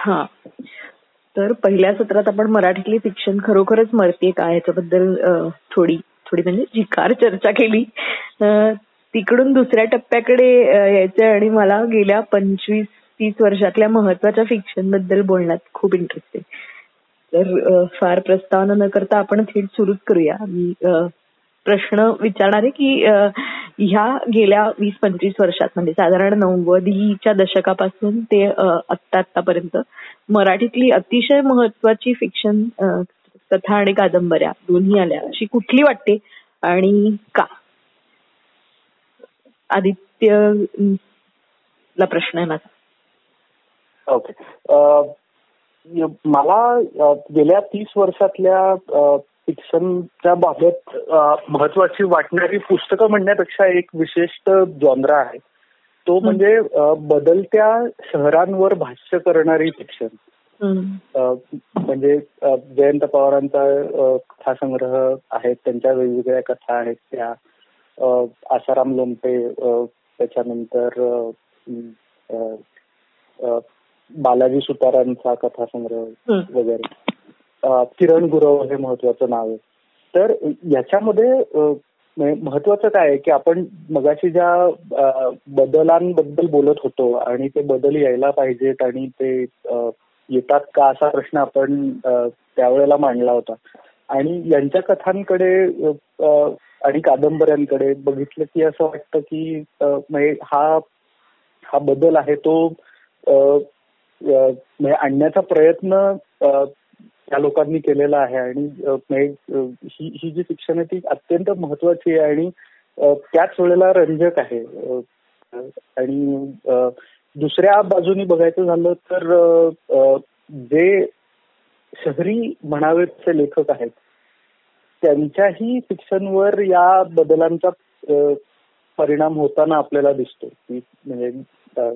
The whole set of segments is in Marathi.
हा. तर पहिल्या सत्रात आपण मराठीतली फिक्शन खरोखरच मरते का ह्याच्याबद्दल थोडी थोडी म्हणजे जिकार चर्चा केली. तिकडून दुसऱ्या टप्प्याकडे यायचंय आणि मला गेल्या पंचवीस तीस वर्षातल्या महत्त्वाच्या फिक्शनबद्दल बोलण्यात खूप इंटरेस्ट आहे. तर फार प्रस्तावना न करता आपण थेट सुरूच करूया. मी प्रश्न विचारणार आहे की ह्या गेल्या वीस पंचवीस वर्षात म्हणजे साधारण नव्वदीच्या दशकापासून ते आत्ता आतापर्यंत मराठीतली अतिशय महत्वाची फिक्शन कथा आणि कादंबऱ्या दोन्ही आल्या. अशी कुठली वाटते? आणि का? आदित्य ला प्रश्न आहे माझा. ओके मला गेल्या तीस वर्षातल्या फिक्शनच्या बाबत महत्वाची वाटणारी पुस्तकं म्हणण्यापेक्षा एक विशिष्ट जॉनरा आहे. तो म्हणजे बदलत्या शहरांवर भाष्य करणारी फिक्शन म्हणजे जयंत पवारांचा कथासंग्रह आहेत त्यांच्या वेगवेगळ्या कथा आहेत त्या. आसाराम लोमटे त्याच्यानंतर बालाजी सुतारांचा कथासंग्रह वगैरे. किरण गुरव हे महत्वाचं नाव आहे. तर याच्यामध्ये महत्वाचं काय आहे की आपण मगाशी ज्या बदलांबद्दल बोलत होतो आणि ते बदल यायला पाहिजेत आणि ते येतात का असा प्रश्न आपण त्यावेळेला मांडला होता. आणि यांच्या कथांकडे आणि कादंबऱ्यांकडे बघितलं की असं वाटतं की म्हणजे हा हा बदल आहे तो म्हणजे आणण्याचा प्रयत्न त्या लोकांनी केलेला आहे आणि ही ही जी शिक्षण आहे ती अत्यंत महत्वाची आहे आणि त्याच वेळेला रंजक आहे. आणि दुसऱ्या बाजूनी बघायचं झालं तर जे शहरी म्हणावेचे लेखक आहेत त्यांच्याही शिक्षणवर या बदलांचा परिणाम होताना आपल्याला दिसतो की म्हणजे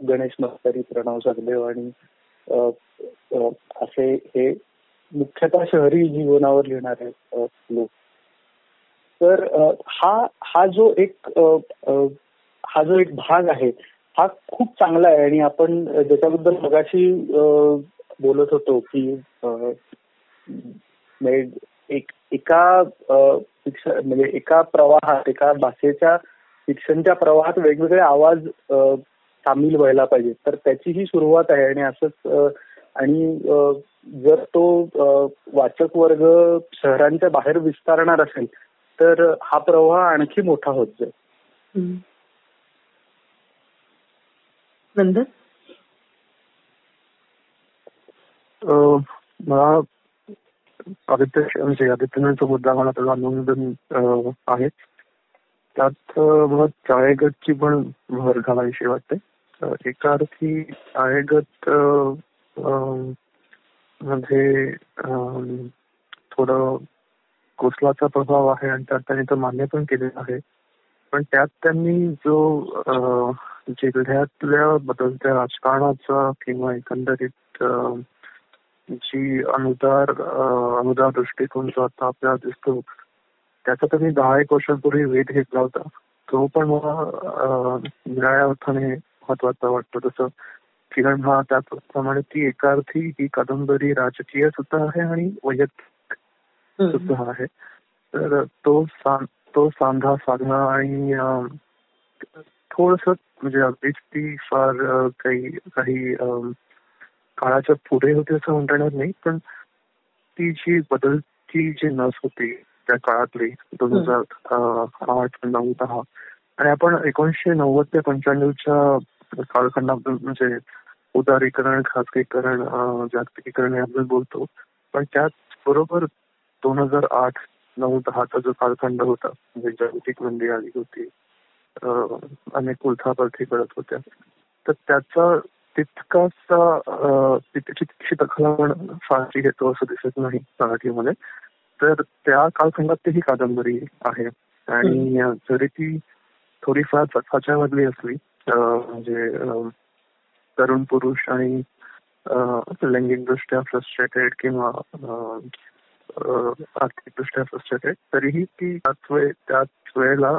गणेश मस्करी प्रणव सगदेव आणि असे हे मुख्यतः शहरी जीवनावर लिहिणारे लोक. तर हा हा जो एक हा जो एक भाग आहे हा खूप चांगला आहे आणि आपण ज्याच्याबद्दल मगाशी बोलत होतो की म्हणजे एक एका म्हणजे एका प्रवाहात एका भाषेच्या शिक्षणच्या प्रवाहात वेगवेगळे आवाज सामील व्हायला पाहिजे तर त्याची ही सुरुवात आहे आणि असंच आणि जर तो वाचक वर्ग शहरांच्या बाहेर विस्तारणार असेल तर हा प्रवाह आणखी मोठा होत जाईल. मला आदित्य म्हणजे आदित्यनाथचा मुद्दा मला त्याचा अनुभव आहे. त्यात मला चाळेगतची पण भर घालायची वाटते. एका अर्थी चाळेगत म्हणजे थोडं कोसलाचा प्रभाव आहे आणि त्यात त्यांनी तो मान्य पण केलेला आहे. पण त्यात त्यांनी जो जिल्ह्यातल्या बदलत्या राजकारणाचा किंवा एकंदरीत जी अनुदार अनुदार दृष्टिकोन जो आता आपल्याला दिसतो त्याचा त्यांनी दहा एक वर्षांपूर्वी वेध घेतला होता. तो पण मला निराळ्या अर्थाने महत्त्वाचा वाटतो. जसं किरण हा त्याप्रमाणे ती एका अर्थी ही कादंबरी राजकीय सुद्धा आहे आणि वैयक्तिक सुद्धा आहे. तर तो तो सांधा साधणं आणि थोडस म्हणजे अगदीच ती फार काही काही काळाच्या पुढे होती असं म्हणता येणार नाही पण ती जी बदलती जी नस होती त्या काळातली दोन हजार आठ नऊ दहा आणि आपण एकोणीशे नव्वद ते पंच्याण्णवच्या कालखंडाबद्दल म्हणजे उदारीकरण खासगीकरण जागतिकीकरण याबद्दल बोलतो. पण त्याच बरोबर दोन हजार आठ नऊ दहाचा जो कालखंड होता म्हणजे जागतिक मंदी आली होती अनेक उलथापालथी करत होत्या. तर त्याचा तितकासा तितकी दखल आपण फारशी घेतो असं दिसत नाही मराठीमध्ये. तर त्या कालखंडात ही कादंबरी आहे. आणि जरी ती थोडीफार सफाच्या मधली असली म्हणजे तरुण पुरुष आणि लैंगिकदृष्ट्या फ्रस्ट्रेटेड किंवा आर्थिकदृष्ट्या फ्रस्ट्रेटेड तरीही ती त्याच वेळ त्याच वेळेला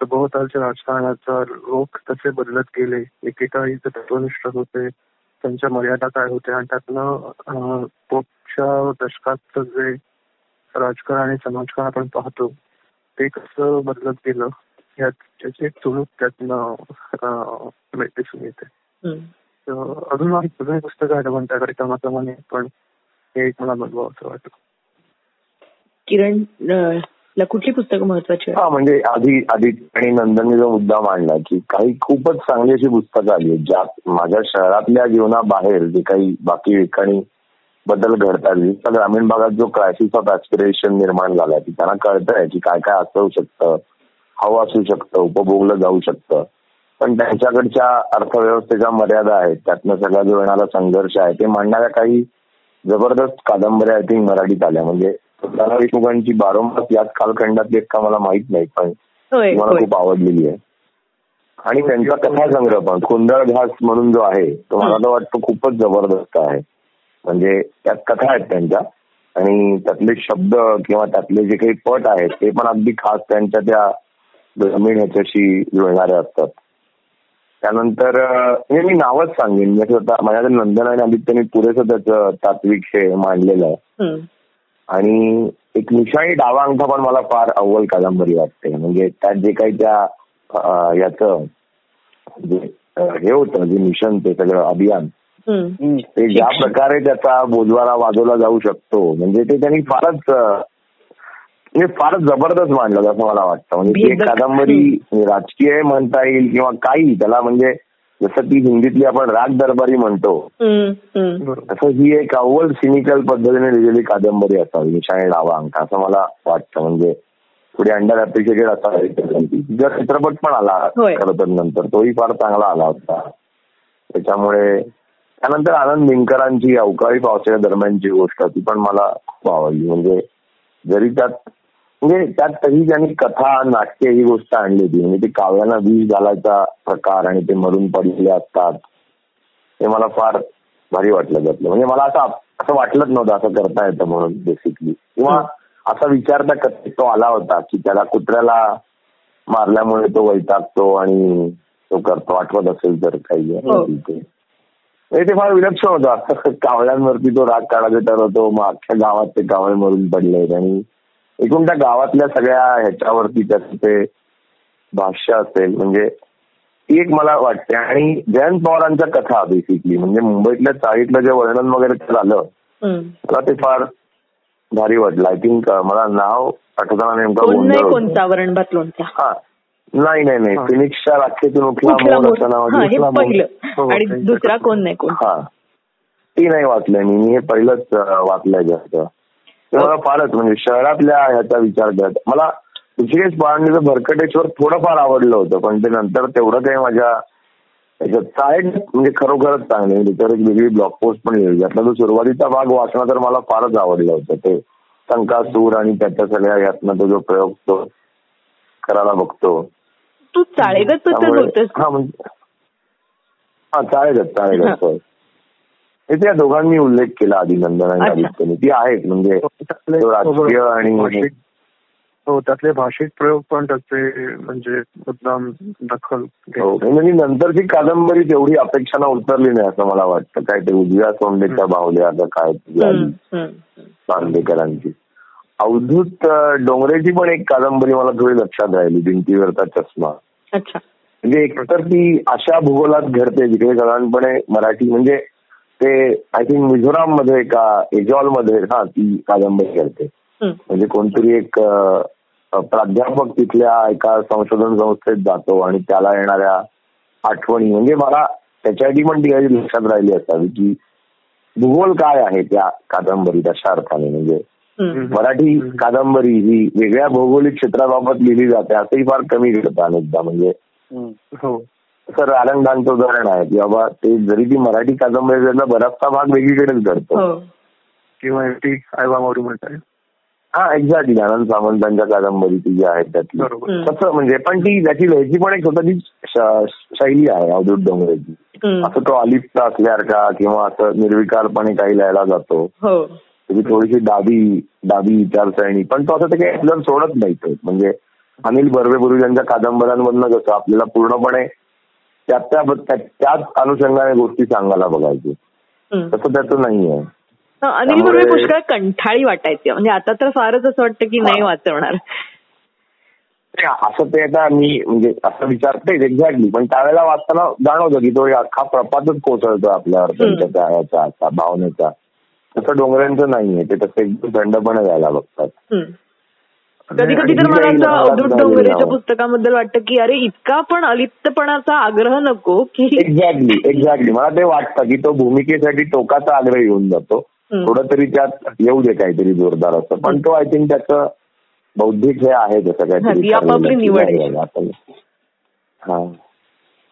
सभोवतालच्या राजकारणाचा लोक कसे बदलत गेले. एकेकाळी ते तत्वनिष्ठ होते त्यांच्या मर्यादा काय होत्या आणि त्यातनं पोटच्या दशकात जे राजकारण आणि समाजकारण आपण पाहतो ते कसं बदलत गेलं याची त्याची एक चुणूक त्यातनं दिसून येते. अजून माझी पुस्तक आहे पण त्याकडे क्रमाक्रमाने पण हे एक मला असं वाटतं. किरण कुठली पुस्तकं महत्वाची हा म्हणजे आधी आधी आणि नंदनने जो मुद्दा मांडला की काही खूपच चांगली अशी पुस्तकं आली आहेत ज्यात माझ्या शहरातल्या जीवनाबाहेर जे काही बाकी ठिकाणी बदल घडतात. ग्रामीण भागात जो क्रायसिस ऑफ ऍस्पिरेशन निर्माण झालाय की त्यांना कळतंय की काय काय असू शकतं हवं असू शकतं उपभोगलं जाऊ शकतं. पण त्यांच्याकडच्या अर्थव्यवस्थेच्या मर्यादा आहेत त्यातनं सगळ्या जो येणारा संघर्ष आहे ते मांडणाऱ्या काही जबरदस्त कादंबऱ्या आय थिंक मराठीत आल्या. म्हणजे दादा देशमुखांची बारोमास याच कालखंडातली एक का मला माहीत नाही पण मला खूप आवडलेली आहे. आणि त्यांचा कथा संग्रह पण कुंदळ घास म्हणून जो आहे तो मला तर वाटतं खूपच जबरदस्त आहे. म्हणजे त्यात कथा आहेत त्यांच्या. आणि त्यातले शब्द किंवा त्यातले जे काही पट आहेत ते पण अगदी खास त्यांच्या त्या ग्रामीण ह्याच्याशी जुळणारे असतात. त्यानंतर हे मी नावच सांगेन. माझ्याकडे नंदन आणि आदित्यने पुरेसं त्याचं तात्विक हे मांडलेलं आहे. आणि एक निशाणी डावा अंगठा पण मला फार अव्वल कादंबरी वाटते. म्हणजे त्यात जे काही त्या याच हे होतं जे मिशन ते सगळं अभियान ते ज्या प्रकारे त्याचा बोजवारा वाजवला जाऊ शकतो म्हणजे ते त्यांनी फारच हे फारच जबरदस्त मांडलं असं मला वाटतं. म्हणजे एक कादंबरी राजकीय म्हणता येईल किंवा काही त्याला म्हणजे जसं ती हिंदीतली आपण राग दरबारी म्हणतो तसं ही एक अव्वल सिनिकल पद्धतीने लिहिलेली कादंबरी असावी निशाणे डावा अंक असं मला वाटतं. म्हणजे पुढे अंडर अप्रिशिएटेड असावी जर चित्रपट पण आला खरं तर नंतर तोही फार चांगला आला होता. त्याच्यामुळे त्यानंतर आनंद निंकरांची अवकाळी पावसाच्या दरम्यानची गोष्ट ती पण मला खूप आवडली. म्हणजे जरी त्यात म्हणजे त्यात तरी त्यांनी कथा नाट्य ही गोष्ट आणली होती. म्हणजे ते काव्याला विष घालायचा प्रकार आणि ते मरून पडलेले असतात. हे मला फार भारी वाटलं त्यातलं. म्हणजे मला असं असं वाटलंच नव्हतं असं करता येतं म्हणून बेसिकली किंवा असा विचार त्या कथेत तो आला होता की त्याला कुत्र्याला मारल्यामुळे तो वैतागतो आणि तो करतो आठवत असेल तर काही हो. ते फार विलक्षण होतं. कावळ्यांवरती तो राग काढायचा ठरवतो मग अख्ख्या गावात ते कावळे मरून पडले आणि एकूण त्या गावातल्या सगळ्या ह्याच्यावरती त्याचं ते भाष्य असेल म्हणजे ती एक मला वाटते. आणि जयंत पवारांच्या कथा बेसिकली म्हणजे मुंबईतल्या चाळीतलं जे वर्णन वगैरे झालं मला ते फार भारी वाटलं. आय थिंक मला नाव आठवताना नेमका कोणता हा. नाही नाही नाही. फिनिक्सच्या राखेतून उठला नाव आणि दुसरा कोण नाही कोण. हा. ती नाही वाचलंय मी. हे पहिलंच वाचलंय जास्त. फारच म्हणजे शहरातल्या ह्याचा विचार करत. मला ऋषिकेश पवारांचं भरकटेश्वर थोडंफार आवडलं होतं पण ते नंतर तेवढं काही माझ्या त्याच्यात साईड म्हणजे खरोखरच चांगले त्याच्यावर एक वेगळी ब्लॉक पोस्ट पण लिहिली यातला जो सुरुवातीचा भाग वाचला तर मला फारच आवडलं होतं. ते संकासूर आणि त्याच्या सगळ्या यातनं तो जो प्रयोग तो करायला बघतो. तू चाळेगत हा म्हणजे हा चाळेगत चाळेगत त्या या दोघांनी उल्लेख केला आधी नंदन आणि आदित्यने ती आहेत म्हणजे राजकीय आणि हो त्यातले भाषिक प्रयोग पण त्याचे म्हणजे मुद्दाम दखल हो, म्हणजे नंतरची कादंबरी तेवढी अपेक्षा उतरली नाही असं मला वाटतं. काय ते उजव्या सोंडेच्या बाहुल्या आता काय बांदेकरांची अवधूत डोंगरेची पण एक कादंबरी मला थोडी लक्षात राहिली भिंतीवरचा चष्मा. म्हणजे एकतर ती अशा भूगोलात घडते जिकडे साधारणपणे मराठी म्हणजे ते आय थिंक मिझोराममध्ये का एजॉलमध्ये हा ती कादंबरी करते. म्हणजे कोणतरी एक प्राध्यापक तिथल्या एका संशोधन संस्थेत जातो आणि त्याला येणाऱ्या आठवणी म्हणजे मला त्याच्यासाठी पण ती लक्षात राहिली असावी की भूगोल काय आहे त्या कादंबरीत अशा अर्थाने म्हणजे मराठी कादंबरी ही वेगळ्या भौगोलिक क्षेत्राबाबत लिहिली जाते असंही फार कमी घडतं अनेकदा. म्हणजे हो. सर आनंदांचं उदाहरण आहे की बाबा ते जरी ती मराठी कादंबरी बराचसा भाग वेगळीकडेच घडतो हो. किंवा म्हणतात. हा एक्झॅक्टली आनंद सामंतांच्या कादंबरी ती जी आहे त्यातली. तसं म्हणजे पण ती त्याची लयची पण एक स्वतःची शैली आहे अवधूत डोंगरेची. असं तो अलिप्त असल्यासारखा किंवा असं निर्विकारपणे काही लिहायला जातो. हो. त्याची थोडीशी डाबी डाबी विचारसरणी. पण तो असं ते काही आपल्याला सोडत नाही म्हणजे अनिल बर्वे यांच्या कादंबऱ्यांमधनं कसं आपल्याला पूर्णपणे त्याच अनुषंगाने गोष्टी सांगायला बघायचे. तसं त्याचं नाहीये. अनिल बरोबर पुष्कळ कंठाळी वाटायची. म्हणजे आता तर फारच असं वाटतं की नाही वाचवणार. असं ते आता मी म्हणजे असं विचारते एक्झॅक्टली पण त्यावेळेला वाचताना जाणवतं की तो अख्खा प्रपातच कोसळतो आपल्यावर त्यांच्या त्या भावनेचा. तसं डोंगरांचं नाहीये. ते तसं एकदम थंडपणे घ्यायला बघतात. कधी कधी तर मला असं अवधूत डोंगरेच्या पुस्तकाबद्दल वाटतं की अरे इतका पण अलिप्तपणाचा आग्रह नको की एक्झॅक्टली एक्झॅक्टली मला ते वाटतं की तो भूमिकेसाठी टोकाचा आग्रह येऊन जातो. थोडं तरी त्यात येऊ दे काहीतरी जोरदार असं. पण तो आय थिंक त्याचं बौद्धिक हे आहे तसं काहीतरी आपापली निवड हा.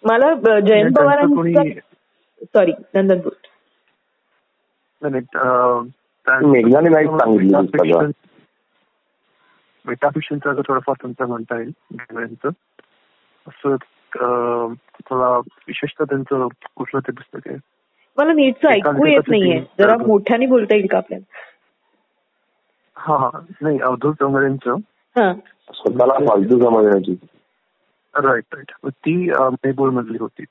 मला जयंत पवारांचं सॉरी नंदनपूर. मेघनाने नाही सांगितलं मेटाफिशनचं थोडंफार तुमचं म्हणता येईल असं थोडा विशेषतः त्यांचं कुठलं ते पुस्तक आहे? मला नीटचं ऐकू येत नाहीये. जरा मोठ्याने बोलता येईल का आपल्याला? हा हा. नाही अवधूत डोंगरेंचं स्वतःला फालतू राईट राईट ती मेबोल मधली होती.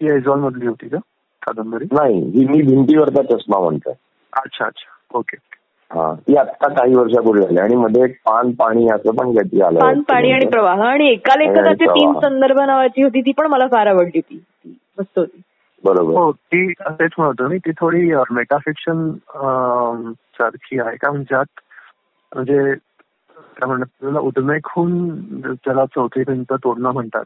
ती ऐझॉल मधली होती का? कादंबरी? नाही ही मी भिंतीवरचा चष्मा म्हणतोय. अच्छा अच्छा. ओके हा ती आता काही वर्षापूर्वी झाली आणि मध्ये एक पान पाणी असं पण काहीतरी आलं. पान पाणी आणि प्रवाह आणि एका लेखकाचे तीन संदर्भ नावाची होती ती पण मला फार आवडली होती. मस्त होती. बरोबर. हो ती तेच म्हणतो मी ती थोडी मेटाफिक्शन सारखी आहे. का म्हणजे म्हणजे काय म्हणतात त्याला चौथी भिंत तोडणं म्हणतात.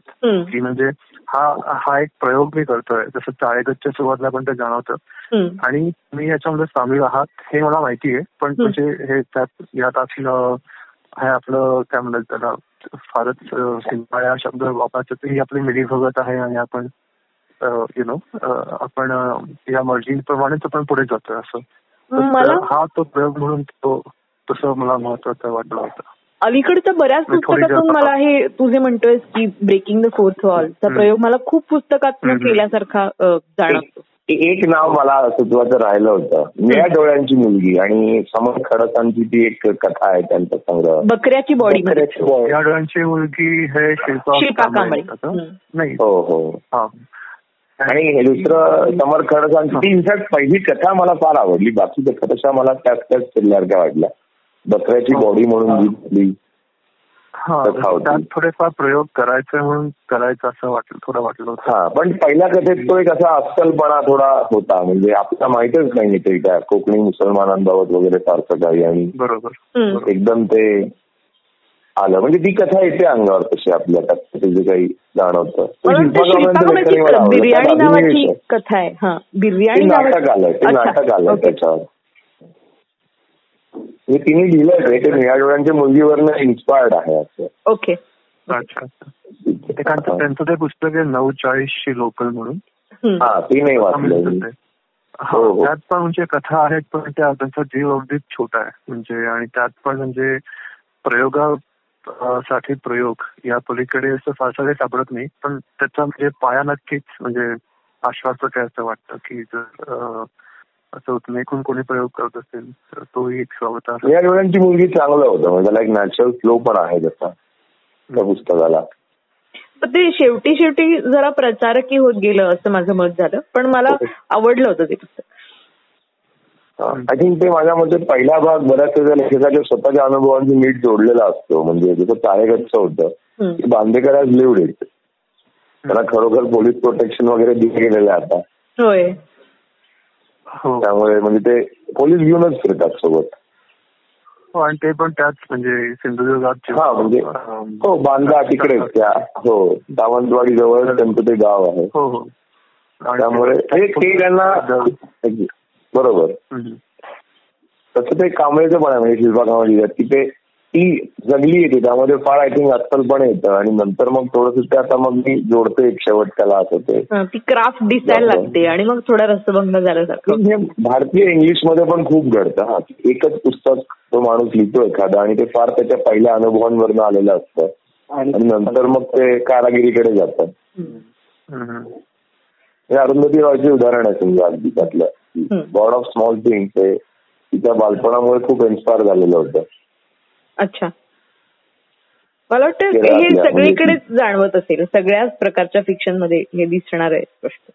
की म्हणजे हा हा एक प्रयोग मी करतोय. जसं चाळेगतच्या सुरुवातला पण ते जाणवतं. आणि मी याच्यामध्ये सामील आहात हे मला माहिती आहे. पण म्हणजे हे त्यात यात असलं हे आपलं काय म्हणतात त्याला फारच सिंपाळ्या शब्द वापरायचं. ही आपली मिली भगत आहे आणि आपण यु नो आपण या मर्जीप्रमाणेच आपण पुढे जातोय असं. हा तो प्रयोग म्हणून तो तसं मला महत्वाचं वाटलं होतं. अलीकडच्या बऱ्याच पुस्तकातून मला हे तुझे म्हणतोय की ब्रेकिंग द फोर्थ वॉलचा प्रयोग मला खूप पुस्तकात केल्यासारखा जाणवतो. एक नाव मला सुचवायचं राहिलं होतं. निळ्या डोळ्यांची मुलगी आणि समर खडसांची ती एक कथा आहे त्यांचा संग्रह. बकऱ्याची बॉडी निळ्या डोळ्यांची मुलगी हे शिल्पा कांबळे नाही. हो हो. आणि दुसरं समर खडसांची ती इनफॅक्ट पहिली कथा मला फार आवडली. बाकी कथा मला त्याच त्याच फिरल्यासारख्या वाटल्या. बकऱ्याची बॉडी म्हणून घेतली त्यात थोडेफार प्रयोग करायचे म्हणून करायचं असं वाटलं थोडं वाटलं हा पण पहिल्या कथेत तो एक असा अस्सलपणा थोडा होता म्हणजे आपल्याला माहितच नाही ते त्या कोकणी मुसलमानांबाबत वगैरे फारसं काही आणि बरोबर एकदम ते आलं. म्हणजे ती कथा येते अंगावर तशी आपल्या जे काही जाणवतं. बिर्याणी नावाची कथा आहे. बिर्याणी नाटक आलंय ते नाटक आलंय त्याच्यावर. हे तिने लिहिलंय ते. निळ्या डोळ्यांच्या मुलगीवरनं इन्स्पायर्ड आहे असं. ओके. अच्छा. त्यांचं ते पुस्तक आहे नऊ चाळीसशी लोकल म्हणून. हा ती नाही वाचलं त्यात पण म्हणजे कथा आहेत पण त्या त्यांचा जीव अगदीच छोटा आहे. म्हणजे आणि त्यात पण म्हणजे प्रयोगा साठी प्रयोग. या पलीकडे असं फारसं काही सापडत नाही पण त्याचा म्हणजे पाया नक्कीच म्हणजे आश्वासक आहे असं वाटतं की जर असं उत्मेकून कोणी प्रयोग करत असेल तर तोही एक स्वागत या डोळ्यांची मुलगी चांगलं होतं. म्हणजे त्याला एक नॅचरल फ्लो पण आहे त्याचा. त्या पुस्तकाला. ते शेवटी शेवटी जरा प्रचारकी होत गेलं असं माझं मत झालं. पण मला आवडलं होतं ते पुस्तक. आय थिंक ते माझ्या मते पहिला भाग बऱ्याच लेखकाच्या स्वतःच्या अनुभवांची नीट जोडलेला असतो. म्हणजे जसं चाळेगतचं होतं. की बांदेकर हॅज लिव्ड इट त्याला खरोखर पोलीस प्रोटेक्शन वगैरे दिले गेलेले आता. होय. त्यामुळे म्हणजे ते पोलीस घेऊनच फिरतात सोबत. आणि ते पण त्याच म्हणजे सिंधुदुर्गात हा म्हणजे हो बांधा तिकडे त्या हो सावंतवाडी जवळ त्यांचं ते गाव आहे. हो हो. त्यामुळे त्यांना बरोबर. तसं ते कांबळेचं पण आहे म्हणजे शिल्पा कांबळे की ते ती जगली येते त्यामध्ये फार आय थिंक अस्सल पण येतं आणि नंतर मग थोडस ते आता मग मी जोडते एक शेवट त्याला असं ते. ती क्राफ्ट दिसायला लागते. आणि मग थोडा रसभंग झाल्यासारखं हे भारतीय इंग्लिशमध्ये पण खूप घडतं हा. एकच पुस्तक तो माणूस लिहितो एखादा आणि ते फार त्याच्या पहिल्या अनुभवांवरनं आलेलं असतं. आणि नंतर मग ते कारागिरीकडे जातं. हे अरुंधती रॉयचे उदाहरण आहे समजा अगदी त्यातलं. गॉड ऑफ स्मॉल थिंग्स हे तिच्या बालपणामुळे खूप इन्स्पायर झालेलं होतं. अच्छा. मला वाटतं हे सगळीकडेच जाणवत असेल. सगळ्याच प्रकारच्या फिक्शनमध्ये हे दिसणार आहे स्पष्ट.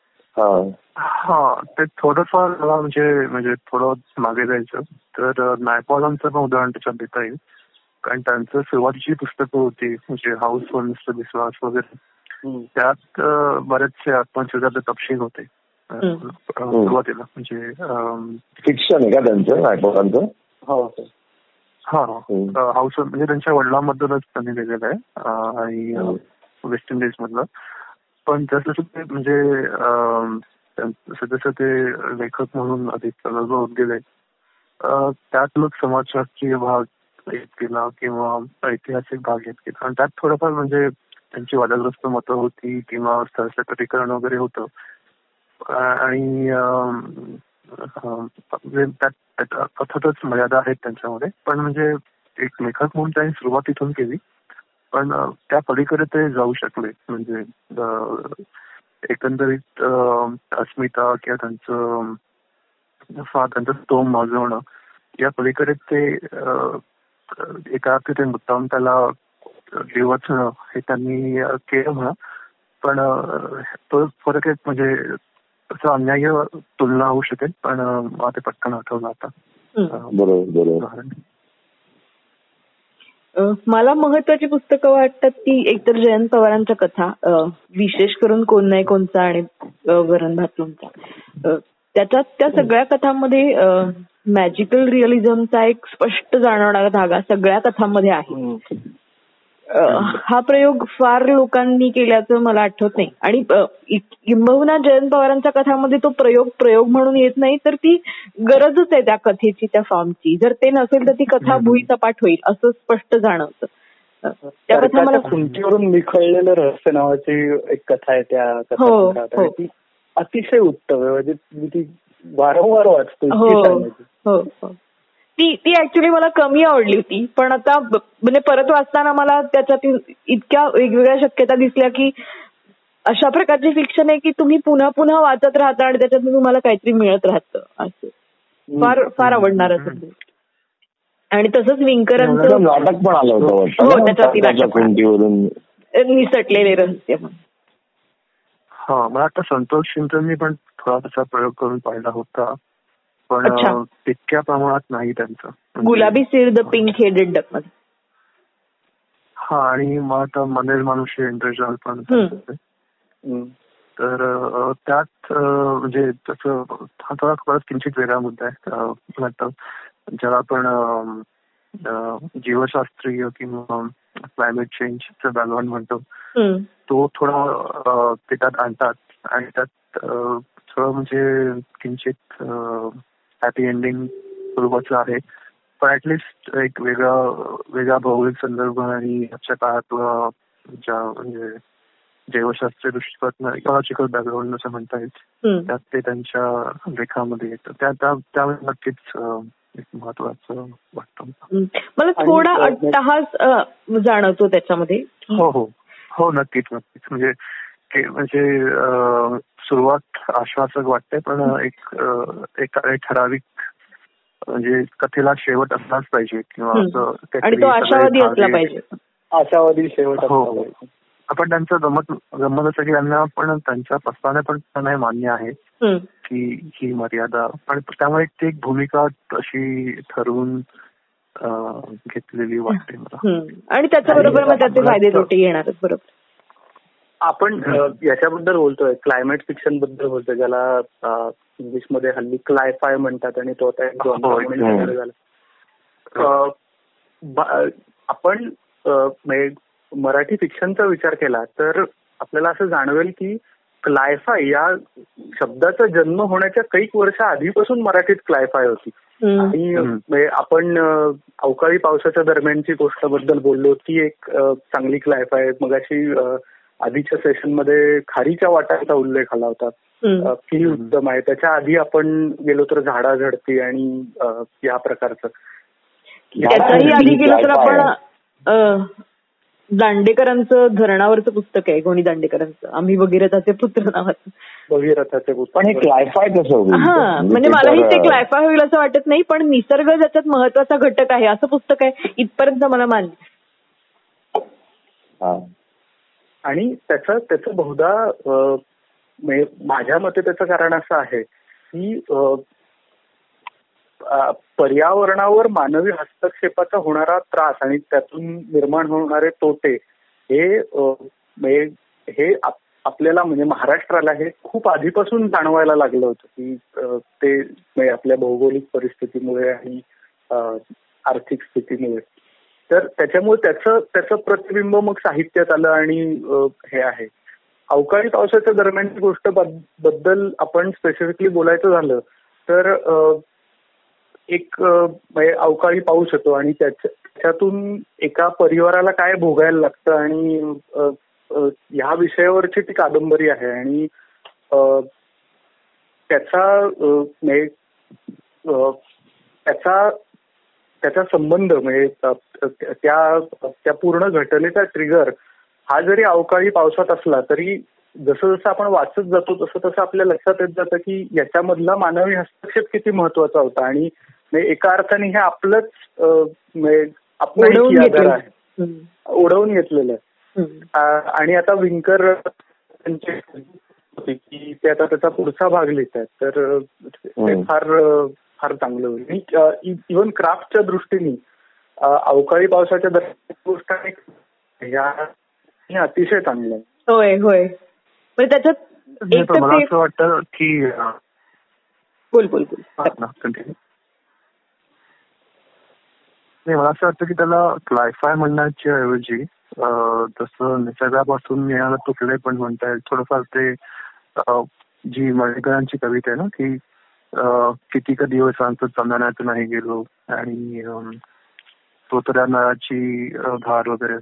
हा. ते थोडंफार मला म्हणजे म्हणजे थोडं मागे जायचं. तर नायपॉलॉनचं पण उदाहरण त्याच्यात देता येईल. कारण त्यांचं सुरुवातीची पुस्तकं होती म्हणजे हाऊस वर मिस्टर विश्वास वगैरे. त्यात बरेचसे आत्मचरित्राचे तपशील होते. सुरुवातीला. म्हणजे फिक्शन आहे का त्यांचं नायपॉलॉनचं हो. हा. हाऊस म्हणजे त्यांच्या वडिलांबद्दलच त्यांनी लिहिलेलं आहे आणि वेस्ट इंडिज मधलं पण जसं ते म्हणजे जसं ते लेखक म्हणून अधिक प्रगल्भ होत गेले त्यात मग समाजशास्त्रीय भाग येत गेला किंवा ऐतिहासिक भाग येत गेला आणि त्यात थोडंफार म्हणजे त्यांची वादग्रस्त मतं होती किंवा स्थळसकटीकरण वगैरे होतं. आणि म्हणजे अर्थातच मर्यादा आहेत त्यांच्यामध्ये. पण म्हणजे एक लेखक म्हणून त्यांनी सुरुवात इथून केली. पण त्या पलीकडे ते जाऊ शकले. म्हणजे एकंदरीत अस्मिता किंवा त्यांचं त्यांचं स्तोम माजवणं या पलीकडे ते एका ते मुद्दाम त्याला डिवचणं हे त्यांनी केलं म्हणा. पण तो फरक एक म्हणजे अन्याय तुलना होऊ शकेल पण मला ते पटकन आठवलं आता. बरोबर बरोबर. मला महत्वाची पुस्तकं वाटतात ती एकतर जयंत पवारांच्या कथा विशेष करून कोण नाही कोणचा आणि वरण भातूंचा. त्याच्यात त्या सगळ्या कथांमध्ये मॅजिकल रिअलिझमचा एक स्पष्ट जाणवणारा धागा सगळ्या कथांमध्ये आहे. हा प्रयोग फार लोकांनी केल्याचं मला आठवत नाही. आणि किंबहुना जयंत पवारांच्या कथामध्ये तो प्रयोग प्रयोग म्हणून येत नाही तर ती गरजच आहे त्या कथेची त्या फॉर्मची. जर ते नसेल तर ती कथा भुईसपाट होईल असं स्पष्ट जाणवतं. त्या कथा मला खुंटीवरून निखळलेलं रहस्य नावाची एक कथा आहे त्या हो, कथा ती अतिशय उत्तम आहे. म्हणजे मी ती वारंवार वाचतो हो हो. ती ती ऍक्च्युली मला कमी आवडली होती. पण आता म्हणजे परत वाचताना मला त्याच्यातील इतक्या वेगवेगळ्या शक्यता दिसल्या की अशा प्रकारचे फिक्शन आहे की तुम्ही पुन्हा पुन्हा वाचत राहता आणि त्याच्यातून तुम्हाला काहीतरी मिळत राहतं असं. फार फार आवडणार असं आणि तसंच विंकरांचं नाटक पण आलं होतं हो निसटलेले रहस्य हा मला आता संतोष शिंदेनी पण थोडा त्याचा प्रयोग करून पाहिला होता. पण तितक्या प्रमाणात नाही त्यांचं. म्हणजे गुलाबी सिर द पिंक हेडेड डकमध्ये. हा आणि मग आता मनेल मानुषी इंद्रजाल पण तर त्यात म्हणजे तसं हा थोडा परत किंचित वेगळा मुद्दा आहे. ज्याला आपण जीवशास्त्रीय किंवा क्लायमेट चेंजचं बॅलवॉन म्हणतो तो थोडा त्याच्यात आणतात. आणि त्यात थोडं म्हणजे किंचित हॅपी एंडिंग स्वरूपाचं आहे. पण ऍटलिस्ट एक वेगळा वेगळा भौगोलिक संदर्भ आणि आजच्या काळातला ज्या म्हणजे जैवशास्त्रीय दृष्टिकोन इकॉलॉजिकल बॅकग्राऊंड असं म्हणता येईल. त्यात ते त्यांच्या लेखामध्ये येतं. त्या त्यामुळे नक्कीच एक महत्वाचं वाटतं मला थोडा अट्टहास जाणवतो त्याच्यामध्ये. हो हो. हो नक्कीच नक्कीच. म्हणजे म्हणजे सुरुवात आश्वासक वाटते पण एक एक ठराविक म्हणजे कथेला शेवट असलाच पाहिजे किंवा आशावादी असला पाहिजे. आशावादी शेवट हो. आपण त्यांचं गमत गमत असं की त्यांना पण त्यांच्या प्रस्तावना पण त्यांना मान्य आहे की ही मर्यादा आणि त्यामुळे ती एक भूमिका अशी ठरवून घेतलेली वाटते मला. आणि त्याच्याबरोबर मग त्याचे फायदे तोटे येणारच बरोबर. आपण याच्याबद्दल बोलतोय क्लायमेट फिक्शनबद्दल बोलतोय ज्याला इंग्लिशमध्ये हल्ली क्लायफाय म्हणतात आणि तो आता एक झाला आपण मराठी फिक्शनचा विचार केला तर आपल्याला असं जाणवेल की क्लायफाय या शब्दाचा जन्म होण्याच्या कैक वर्ष आधीपासून मराठीत क्लायफाय होती. आणि आपण अवकाळी पावसाच्या दरम्यानची गोष्टबद्दल बोललो ती एक चांगली क्लायफाय मग अशी आधीच्या सेशनमध्ये खारीच्या वाटाचा उल्लेख आला होता. की उत्तम आहे. त्याच्या आधी आपण गेलो तर झाडा झडती आणि या प्रकारचं. त्याच्याही आधी गेलो तर आपण दांडेकरांचं धरणावरचं पुस्तक आहे गोणी दांडेकरांचं. आम्ही भगीरथाचे पुत्र नावाचं भगीरथाचे पुत्र. पण हे क्लायफाय कसं हा म्हणजे मलाही ते क्लायफाय होईल असं वाटत नाही पण निसर्ग ज्याच्यात महत्त्वाचा घटक आहे असं पुस्तक आहे इथपर्यंत मला मान्य आणि त्याचं त्याचं बहुधा म्हणजे माझ्या मते त्याचं कारण असं आहे की पर्यावरणावर मानवी हस्तक्षेपाचा होणारा त्रास आणि त्यातून निर्माण होणारे तोटे हे हे आपल्याला म्हणजे महाराष्ट्राला हे खूप आधीपासून जाणवायला लागलं होतं की ते म्हणजे आपल्या भौगोलिक परिस्थितीमुळे आणि आर्थिक स्थितीमुळे. तर त्याच्यामुळे त्याचं त्याचं प्रतिबिंब मग साहित्यात आलं आणि हे आहे. अवकाळी पावसाच्या दरम्यानची गोष्टबद्दल आपण स्पेसिफिकली बोलायचं झालं तर एक म्हणजे अवकाळी पाऊस येतो आणि त्याच्यातून एका परिवाराला काय भोगायला लागतं आणि ह्या विषयावरची ती कादंबरी आहे आणि त्याचा म्हणजे, त्याचा त्याचा संबंध म्हणजे त्या त्या पूर्ण घटनेचा ट्रिगर हा जरी अवकाळी पावसात असला तरी जसं जसं आपण वाचत जातो तसं तसं आपल्या लक्षात येत जातं की याच्यामधला मानवी हस्तक्षेप किती महत्त्वाचा होता. आणि एका अर्थाने हे आपलंच आपण आहे. उडवून घेतलेलं आहे. आणि आता विंकर की ते आता त्याचा पुढचा भाग लिहित आहेत तर ते फार फार चांगलं होईल. इव्हन क्राफ्टच्या दृष्टीने अवकाळी पावसाच्या दरम्यान गोष्ट ह्या अतिशय चांगलं आहे. होय होय. त्याच्यात मला असं वाटतं की बोल बोल नाही मला असं वाटतं की त्याला क्लायफाय म्हणण्याच्या ऐवजी तसं निसर्गापासून मिळालं तुटले पण म्हणता येईल थोडंफार ते जी मळेकरांची कविता आहे ना की किती दिवस आमचं चंदनात नाही गेलो. आणि तोतऱ्या नळाची धार वगैरे.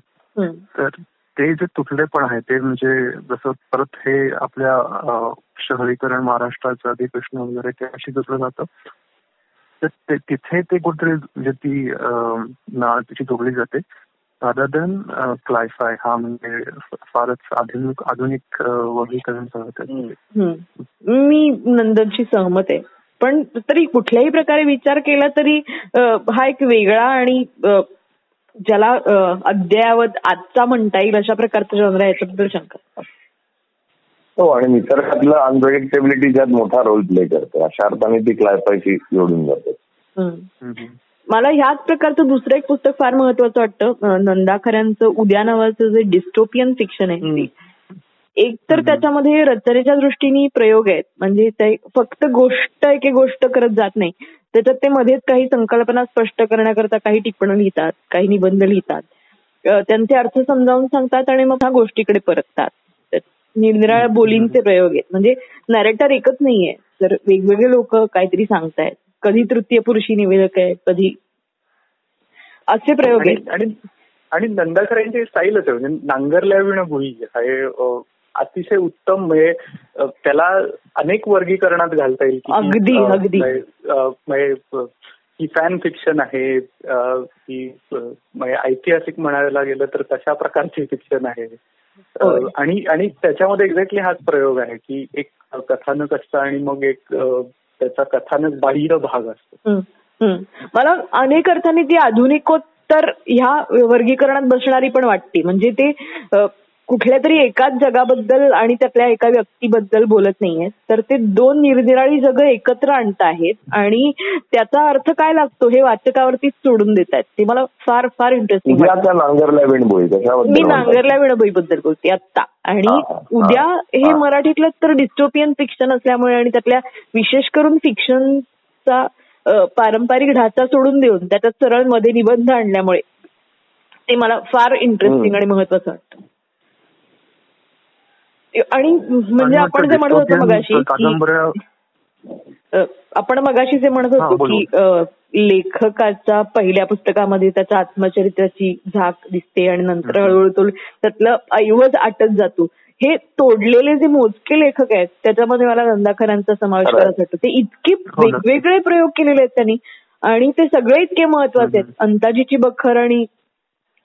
तर ते जे तुटले पण आहे ते म्हणजे जसं परत हे आपल्या शहरीकरण महाराष्ट्राचं अधिकृष्ण वगैरे ते अशी तुटलं जातं तर तिथे ते कुठेतरी म्हणजे ती नाळ तिची तोडली जाते. दॅन क्लायफाय हा म्हणजे फारच आधुनिक आधुनिक वर्गीकरण मी नंदनशी सहमत आहे. पण तरी कुठल्याही प्रकारे विचार केला तरी हा एक वेगळा आणि ज्याला अद्ययावत आजचा म्हणता येईल अशा प्रकारचा जॉनर याच्याबद्दल शंका. हो आणि निसर्गातलं अनप्रेडिक्टेबिलिटी ज्यात मोठा रोल प्ले करते. अशा अर्थाने ती क्लायफायची जोडून जाते. मला ह्याच प्रकारचं दुसरं एक पुस्तक फार महत्वाचं वाटतं. नंदाखऱ्यांचं उद्या नावाचं जे डिस्टोपियन फिक्शन आहे एक तर त्याच्यामध्ये रचनेच्या दृष्टीने प्रयोग आहेत. म्हणजे ते फक्त गोष्ट एक गोष्ट करत जात नाही. त्याच्यात ते मध्येच काही संकल्पना स्पष्ट करण्याकरता काही टिप्पणी लिहितात काही निबंध लिहितात. त्यांचे अर्थ समजावून सांगतात आणि मग ह्या गोष्टीकडे परततात. निरनिराळ्या बोलींचे प्रयोग आहेत. म्हणजे नॅरेटर एकच नाहीये. तर वेगवेगळे लोक काहीतरी सांगतायत. कधी तृतीय पुरुषी निवेदक आहे कधी असे प्रयोग आहेत. आणि नंदाखरांची स्टाईलच आहे म्हणजे नांगरल्या विण भुई हे अतिशय उत्तम म्हणजे त्याला अनेक वर्गीकरणात घालता येईल अगदी अगदी. ही फॅन फिक्शन आहे की ऐतिहासिक म्हणायला गेलं तर कशा प्रकारची फिक्शन आहे? आणि आणि त्याच्यामध्ये एक्झॅक्टली हाच प्रयोग आहे की एक कथानक असतं आणि मग एक त्याचा कथानक बाह्य भाग असतो. मला अनेक अर्थाने ती आधुनिकोत्तर ह्या वर्गीकरणात बसणारी पण वाटते. म्हणजे ते कुठल्या तरी एकाच जगाबद्दल आणि त्यातल्या एका व्यक्तीबद्दल बोलत नाहीये. तर ते दोन निरनिराळी जगं एकत्र आणत आहेत आणि त्याचा अर्थ काय लागतो हे वाचकावरतीच सोडून देत आहेत. ते मला फार फार इंटरेस्टिंग मी नांगरल्या विणबोई बद्दल बोलते आत्ता. आणि उद्या हे मराठीतलं तर डिस्टोपियन फिक्शन असल्यामुळे आणि त्यातल्या विशेष करून फिक्शनचा पारंपरिक ढाचा सोडून देऊन त्याच्यात सरळमध्ये निबंध आणल्यामुळे ते मला फार इंटरेस्टिंग आणि महत्वाचं वाटतं. आणि म्हणजे आपण जे म्हणत होतो मगाशी आपण मगाशी जे म्हणत होतो की लेखकाच्या पहिल्या पुस्तकामध्ये त्याच्या आत्मचरित्राची झाक दिसते आणि नंतर हळूहळू तो त्यातलं ऐवज आटत जातो. हे तोडलेले जे मोजके लेखक आहेत त्याच्यामध्ये मला नंदाखरांचा समावेश करायचा वाटतो ते इतके वेगवेगळे प्रयोग केलेले आहेत त्यांनी. आणि ते सगळे इतके महत्त्वाचे आहेत. अंताजीची बखर आणि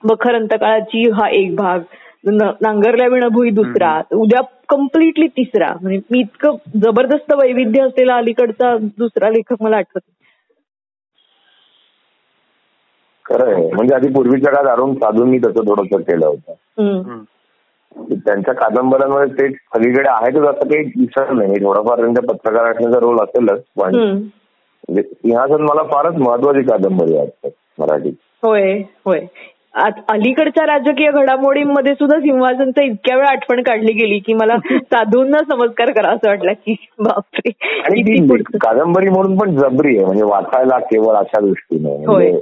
बखर अंतकाळाची हा एक भाग. नांगरल्या विणभुई दुसरा उद्या कम्प्लिटली तिसरा. म्हणजे मी इतकं जबरदस्त वैविध्य असलेला अलीकडचा दुसरा लेखक मला आठवत खरं आहे. म्हणजे आधी पूर्वीच्या काळात अरुण साधूंनी तसं थोडंसं केलं होतं. त्यांच्या कादंबऱ्यांमध्ये ते सगळीकडे आहेतच असं काही दिसत नाही. थोडाफार त्यांच्या पत्रकार असण्याचा रोल असेलच पण म्हणजे सिंहासन मला फारच महत्वाची कादंबरी वाटते मराठी होय होय. अलीकडच्या राजकीय घडामोडींमध्ये सुद्धा सिंहासनचं इतक्या वेळा आठवण काढली गेली की मला साधूंना समजकार करा असं वाटलं की बापरे. आणि कादंबरी म्हणून पण जबरी आहे म्हणजे वाचायला केवळ अशा दृष्टीने. म्हणजे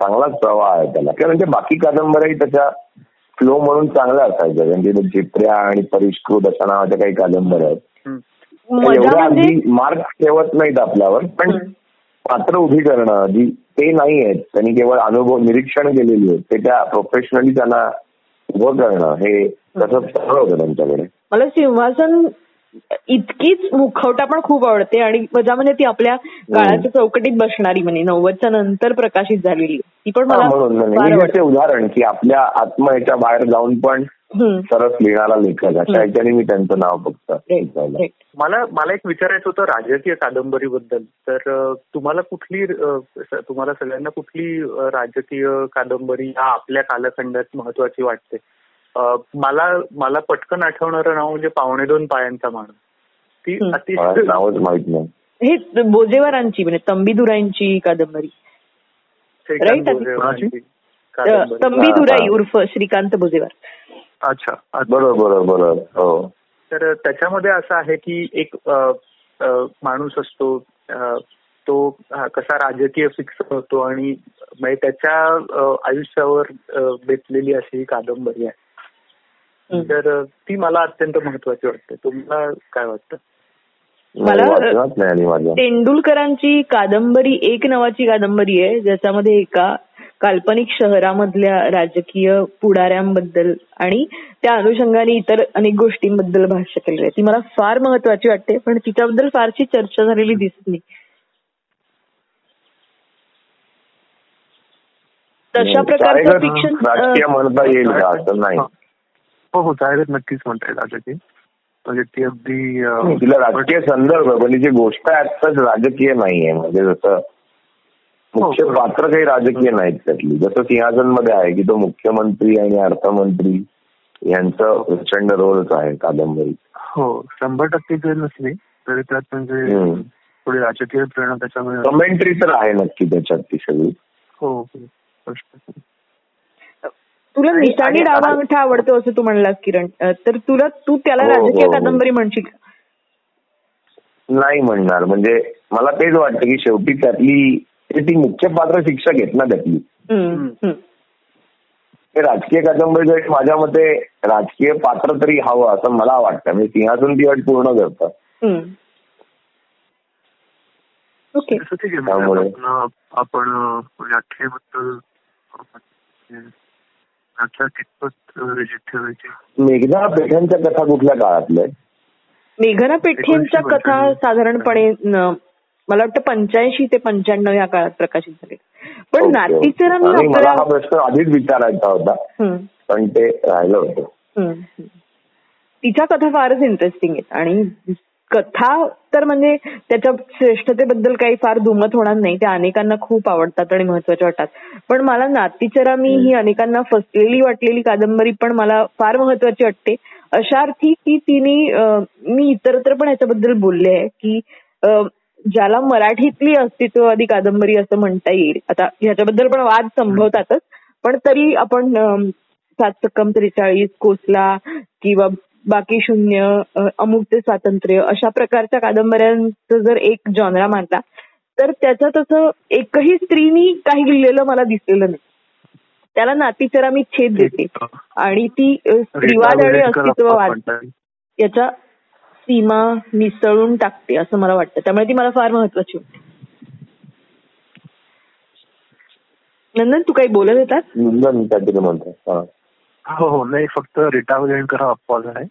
चांगलाच प्रवाह आहे त्याला. किंवा म्हणजे बाकी कादंबऱ्याही त्याच्या फ्लो म्हणून चांगल्या असायच्या. म्हणजे चित्र्या आणि परिष्कृत अशा नावाच्या काही कादंबऱ्या आहेत. अगदी मार्क ठेवत नाहीत आपल्यावर पण पात्र उभी करणं जी ते नाही आहेत त्यांनी केवळ अनुभव निरीक्षण केलेली आहेत. ते त्या प्रोफेशनली त्यांना उभं करणं हे सगळं होतं त्यांच्याकडे. मला सिंहासन इतकीच मुखवटा पण खूप आवडते आणि मजा म्हणजे ती आपल्या काळाच्या चौकटीत बसणारी म्हणजे नव्वदच्या नंतर प्रकाशित झालेली. ती पण मला उदाहरण की आपल्या आत्मा याच्या बाहेर जाऊन पण सरस लिहिणारा लेखक. अशा ह्याच्याने मी त्यांचं नाव बघतो मला मला एक विचारायचं होतं राजकीय कादंबरीबद्दल. तर तुम्हाला कुठली तुम्हाला सगळ्यांना कुठली राजकीय कादंबरी ह्या आपल्या कालखंडात महत्वाची वाटते? मला मला पटकन आठवणारं नाव म्हणजे पावणे दोन पायांचा माणूस. ती अतिशय नावच माहीत नाही. हे बोजेवारांची म्हणजे तंबीदुराईंची कादंबरी. तंबीदुराई उर्फ श्रीकांत बोजेवार. अच्छा बरोबर बरोबर. हो. तर त्याच्यामध्ये असं आहे की एक माणूस असतो तो कसा राजकीय फिक्स होतो आणि म्हणजे त्याच्या आयुष्यावर बेतलेली अशी ही कादंबरी आहे. तर ती मला अत्यंत महत्वाची वाटते. तुम्हाला काय वाटतं? मला तेंडुलकरांची कादंबरी एक नावाची कादंबरी आहे ज्याच्यामध्ये एका काल्पनिक शहरामधल्या राजकीय पुढाऱ्यांबद्दल आणि त्या अनुषंगाने इतर अनेक गोष्टींबद्दल भाष्य केलेलं आहे. ती मला फार महत्वाची वाटते पण तिच्याबद्दल फारशी चर्चा झालेली दिसत नाही. तशा प्रकारचं फिक्शन म्हणता येईल का? असं नाही. हो हो जाहिरात नक्कीच म्हणता येईल राजकीय. म्हणजे ती अगदी तिला राजकीय संदर्भ पण जी गोष्ट आताच राजकीय नाहीये. म्हणजे जसं मुख्य हो. पात्र काही राजकीय नाहीत त्यातली. जसं सिंहासनमध्ये आहे की तो मुख्यमंत्री आणि अर्थमंत्री यांचं प्रचंड रोलच आहे कादंबरी हो शंभर टक्के जर नसली तरी त्यात म्हणजे थोडी राजकीय प्रेरणा त्याच्यामध्ये कमेंट्री तर आहे नक्की त्याच्यात ती सगळी. हो, हो. तुला निशाणी डावा अंगठा आवडतो असं तू म्हणलास किरण. तर तुला तू त्याला हो, राजकीय कादंबरी म्हणशील नाही म्हणणार. म्हणजे मला तेच वाटतं की शेवटी त्यातली ती मुख्य पात्र शिक्षक आहेत ना त्यातली. ते राजकीय कादंबरी माझ्या मते राजकीय पात्र तरी हवं असं मला वाटतं. म्हणजे सिंहासन ती अट पूर्ण करतं. त्यामुळे आपण व्याख्येबद्दल मेघना पेठ्यांच्या कथा कुठल्या काळातल्या मेघना पेठेंच्या कथा साधारणपणे मला वाटतं पंच्याऐंशी ते पंच्याण्णव या काळात प्रकाशित झाले. पण नातीचरा मला हा प्रश्न आधीच विचारायचा होता. पण ते राहिलं होतं. तिच्या कथा फारच इंटरेस्टिंग आहेत. आणि कथा तर म्हणजे त्याच्या श्रेष्ठतेबद्दल काही फार दुमत होणार नाही. त्या अनेकांना खूप आवडतात आणि महत्त्वाच्या वाटतात. पण मला नातीचरा मी ही अनेकांना फसलेली वाटलेली कादंबरी पण मला फार महत्वाची वाटते. अशा अर्थी की तिने मी इतरत्र पण याच्याबद्दल बोलले आहे की ज्याला मराठीतली अस्तित्ववादी कादंबरी असं म्हणता येईल. आता ह्याच्याबद्दल पण वाद संभवतातच. पण तरी आपण सात सक्कम त्रेचाळीस कोसला किंवा बाकी शून्य अमुक ते स्वातंत्र्य अशा प्रकारच्या कादंबऱ्यांचं जर एक जॉनरा मानला तर त्याचं तसं एकही स्त्रीनी काही लिहिलेलं मला दिसलेलं नाही. त्याला नातीचरा मी छेद देते. आणि ती स्त्रीवाद आणि अस्तित्ववाद याच्या सीमा मिसळून टाकते असं मला वाटतं. त्यामुळे ती मला फार महत्वाची होती. नंदन तू काही बोलत होतात नंदन हो. हो नाही फक्त रिटा वेलेंडकर हा अपवाद आहे.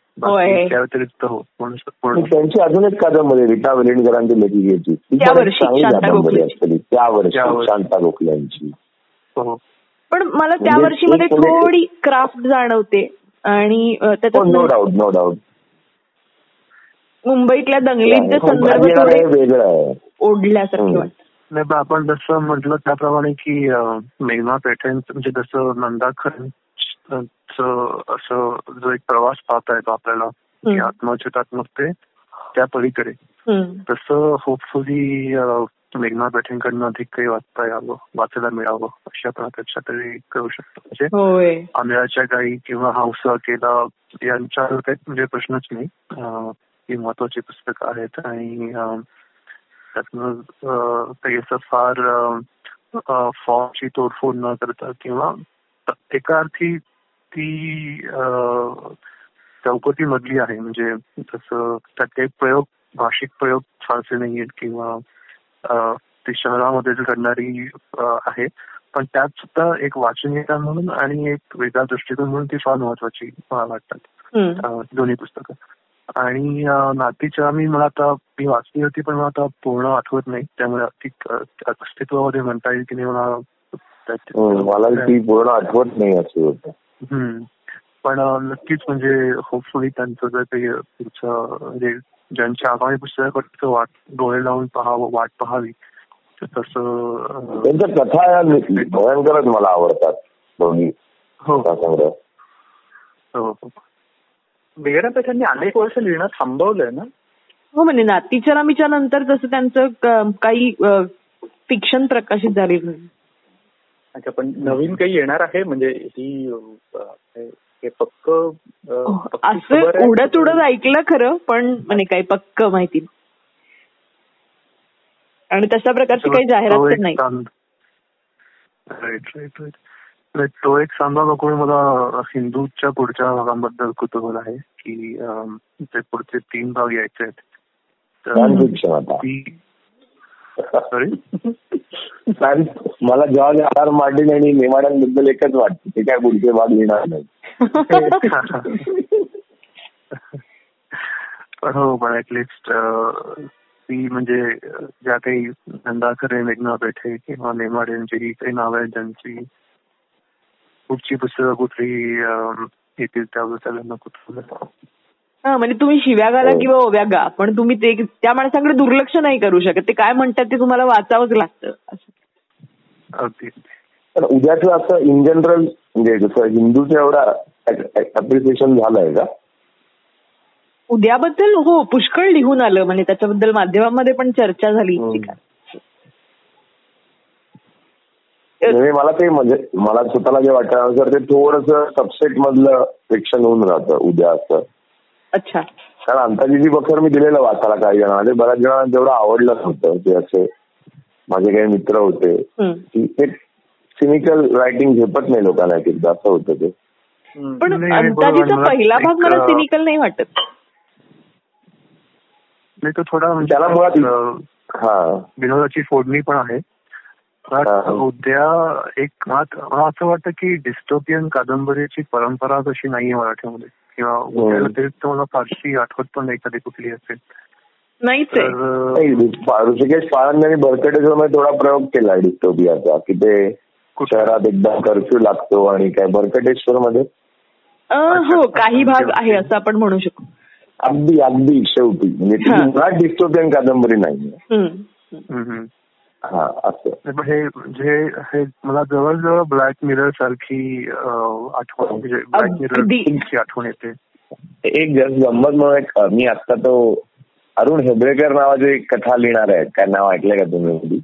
त्या व्यतिरिक्त हो त्यांची अजून एक कादंबरी रिटा वेलेंडकरांची लेखिकेची त्या वर्षी त्या वर्षी शांता गोखल्यांची हो पण मला त्या म्हणजे वर्षी मध्ये थोडी क्राफ्ट जाणवते. आणि त्याच्यात नो डाऊट नो डाऊट मुंबईतल्या दंगलीचे संदर्भ वेगळं आहे. ओढल्यासारखे वाटत. नाही पण आपण जसं म्हटलं त्याप्रमाणे की मेघना पेठेंचं म्हणजे जसं नंदाखरांचं असं जो एक प्रवास पाहता येतो आपल्याला की आत्मचितात्मक ते त्या पलीकडे. तसं होपफुली मेघना पेठेंकडनं अधिक काही वाचता यावं वाचायला मिळावं अशा प्रकारच्या तरी करू शकतो. म्हणजे आंब्याच्या गाई किंवा हौसा केला यांच्या काही म्हणजे प्रश्नच नाही. ही महत्वाची पुस्तकं आहेत आणि त्यातनं काही असं फार फॉर्मची तोडफोड न करता किंवा एका अर्थी ती चौकटी मधली आहे. म्हणजे जसं त्यात काही प्रयोग भाषिक प्रयोग फारसे नाहीयेत किंवा ती शहरामध्ये घडणारी आहे. पण त्यात सुद्धा एक वाचनीयता म्हणून आणि एक वेगळा दृष्टिकोन म्हणून ती फार महत्वाची मला वाटतात दोन्ही पुस्तकं. आणि नातीच्या मी मला आता मी वाचली होती पण मला आता पूर्ण आठवत नाही. त्यामुळे ती अस्तित्वामध्ये म्हणता येईल की नाही मला मला ती पूर्ण आठवत नाही असे होतं पण नक्कीच म्हणजे होपफुली त्यांचं जर काही पुढचं म्हणजे ज्यांच्या आगामी पुस्तकाकडचं वाट डोळे लावून पाहावं वाट पाहावी तसं त्यांच्या कथा या भयंकरच मला आवडतात दोन्ही हो हो. त्यांनी अनेक वर्ष लिहिणं थांबवलंय ना? हो म्हणजे नातीच्या रामीच्या नंतर जसं त्यांचं काही फिक्शन प्रकाशित झाली. अच्छा पण नवीन काही येणार आहे? म्हणजे ही पक्क असं उडत उडत ऐकलं खरं पण म्हणजे काही पक्क माहिती आणि तशा प्रकारची काही जाहिरात नाही. राईट राईट राईट तो एक सांगा बघून मला हिंदूच्या पुढच्या भागांबद्दल कुतूहल आहे की ते पुढचे तीन भाग यायचे आहेत? सॉरी मला जॉर्ज आर मार्टिन आणि नेमाड्यांबद्दल एकच वाटतं. ते काय पुढचे भाग लिहिणार नाही हो पण ऍटलिस्ट ती म्हणजे ज्या काही नंदाखरे मेघना पेठे किंवा नेमाडे यांची ही काही नाव आहेत ज्यांची पुढची पुस्तकं कुठली येतील त्याबद्दल कुठलं हा म्हणजे तुम्ही शिव्या गाला किंवा ओव्या गा पण तुम्ही ते त्या माणसाकडे दुर्लक्ष नाही करू शकत. ते काय म्हणतात ते तुम्हाला वाचावंच लागतं. पण उद्याचं असं इन जनरल म्हणजे जसं हिंदूचं एवढा अप्रिसिएशन झालंय का? उद्याबद्दल हो पुष्कळ लिहून आलं. म्हणजे त्याच्याबद्दल माध्यमांमध्ये पण चर्चा झाली म्हणजे मला ते म्हणजे मला स्वतःला जे वाटतं सर ते थोडस सबसेट मधलं फिक्शन होऊन राहतं उद्या असं. अच्छा. कारण अंताजीची बखर मी दिलेलं वाचायला काही जणांना. बऱ्याच जणांना तेवढं आवडलं नव्हतं ते असे माझे काही मित्र होते. की एक सिनिकल रायटिंग झेपत नाही लोकांना एक एकदा असं होतं ते. पण अंताजीचा पहिला भाग मला सिनिकल नाही वाटत. नाही तो थोडा म्हणजे त्याला मुळात विनोदाची फोडणी पण आहे. उद्या एक मला असं वाटतं की डिस्टोपियन कादंबरीची परंपरा कशी नाहीये मराठीमध्ये. किंवा उद्याला मला फारशी आठवत पण नाही कधी कुठली असेल. ऋषिकेश पाळंद बरकटेश्वर थोडा प्रयोग केला डिस्टोपियाचा की ते शहरात एकदम कर्फ्यू लागतो आणि काय बरकटेश्वर मध्ये हो काही भाग आहे असं आपण म्हणू शकतो अगदी अगदी शेवटी. म्हणजे ती मुळात डिस्टोपियन कादंबरी नाही हा असं. हे म्हणजे हे मला जवळजवळ ब्लॅक मिरर सारखी आठवण म्हणजे ब्लॅक मिरर आठवण येते. एक जस्ट गंमत म्हणून मी आता तो अरुण हेब्रेकर नावाचे एक कथा लिहिणार आहेत काय नाव ऐकलंय का तुम्ही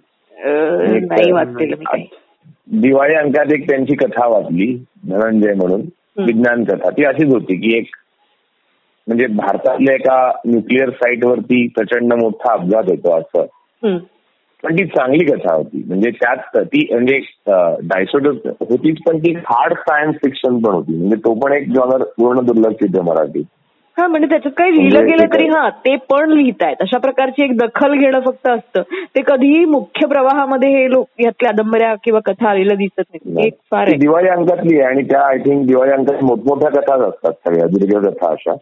दिवाळी अंकात एक त्यांची कथा वाचली धनंजय म्हणून विज्ञान कथा. ती अशीच होती की एक म्हणजे भारतातल्या एका न्यूक्लिअर साईट वरती प्रचंड मोठा अपघात होतो असं. पण ती चांगली कथा होती. म्हणजे त्यात ती म्हणजे डायसोट होतीच पण ती हार्ड सायन्स फिक्शन पण होती. म्हणजे तो पण एक जॉनर पूर्ण दुर्लक्षित आहे मराठी. हा म्हणजे त्याच्यात काही लिहिलं म्हणजे गेलं तरी हा ते पण लिहितायत. अशा प्रकारची एक दखल घेणं फक्त असतं. ते कधीही मुख्य प्रवाहामध्ये हे लोक यात कादंबऱ्या किंवा कथा आलेलं दिसत नाही. एक फार दिवाळी अंकातली आहे आणि त्या आय थिंक दिवाळी अंकात मोठमोठ्या कथाच असतात सगळ्या दीर्घ कथा अशा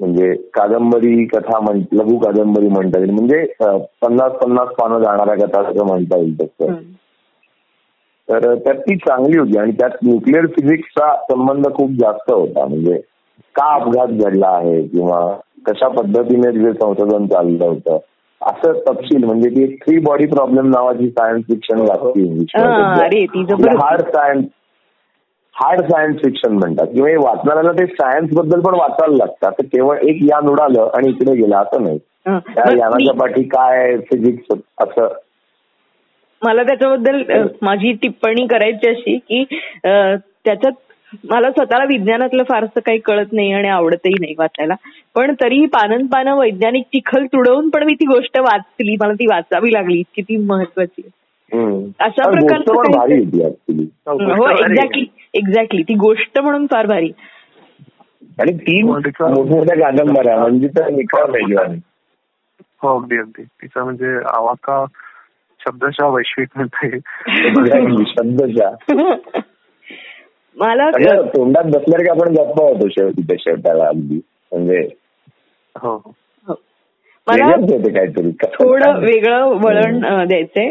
म्हणजे कादंबरी कथा लघु कादंबरी म्हणता येईल. म्हणजे पन्नास पन्नास पानं जाणाऱ्या कथा असं म्हणता येईल तसं. तर त्यात ती चांगली होती आणि त्यात न्यूक्लिअर फिजिक्सचा संबंध खूप जास्त होता. म्हणजे का अपघात घडला आहे किंवा कशा पद्धतीने तिथे संशोधन चाललं होतं असं तपशील. म्हणजे ती थ्री बॉडी प्रॉब्लेम नावाची सायन्स फिक्शन वाचली English hard science hard science fiction म्हणतात. किंवा वाचणाऱ्याला ते सायन्सबद्दल पण वाचायला लागतं असं केवळ एक यान उडालं आणि इकडे गेलं असं नाही. त्या यानाच्या पाठी काय फिजिक्स असं. मला त्याच्याबद्दल माझी टिप्पणी करायची अशी की त्याच्यात मला स्वतःला विज्ञानातलं फारसं काही कळत नाही आणि आवडतही नाही वाचायला. पण तरीही पानन पानं वैज्ञानिक चिखल तुडवून पण मी ती गोष्ट वाचली. मला ती वाचावी लागली. की ती महत्वाची अशा प्रकारचं हो एक्झॅक्टली एक्झॅक्टली ती गोष्ट म्हणून फार भारी. आणि तीन मोठमोठ्या कादंबऱ्या म्हणजे तर निकाल हो अगदी अगदी. तिचा म्हणजे आवाका शब्दशः वैश्विक म्हणता शब्दशः. मला तोंडात बसल्यावर की आपण गप्पा होतो शेवटी त्या शेवटाला अगदी. म्हणजे हो, हो. मला काहीतरी. थोडं वेगळं वळण द्यायचंय.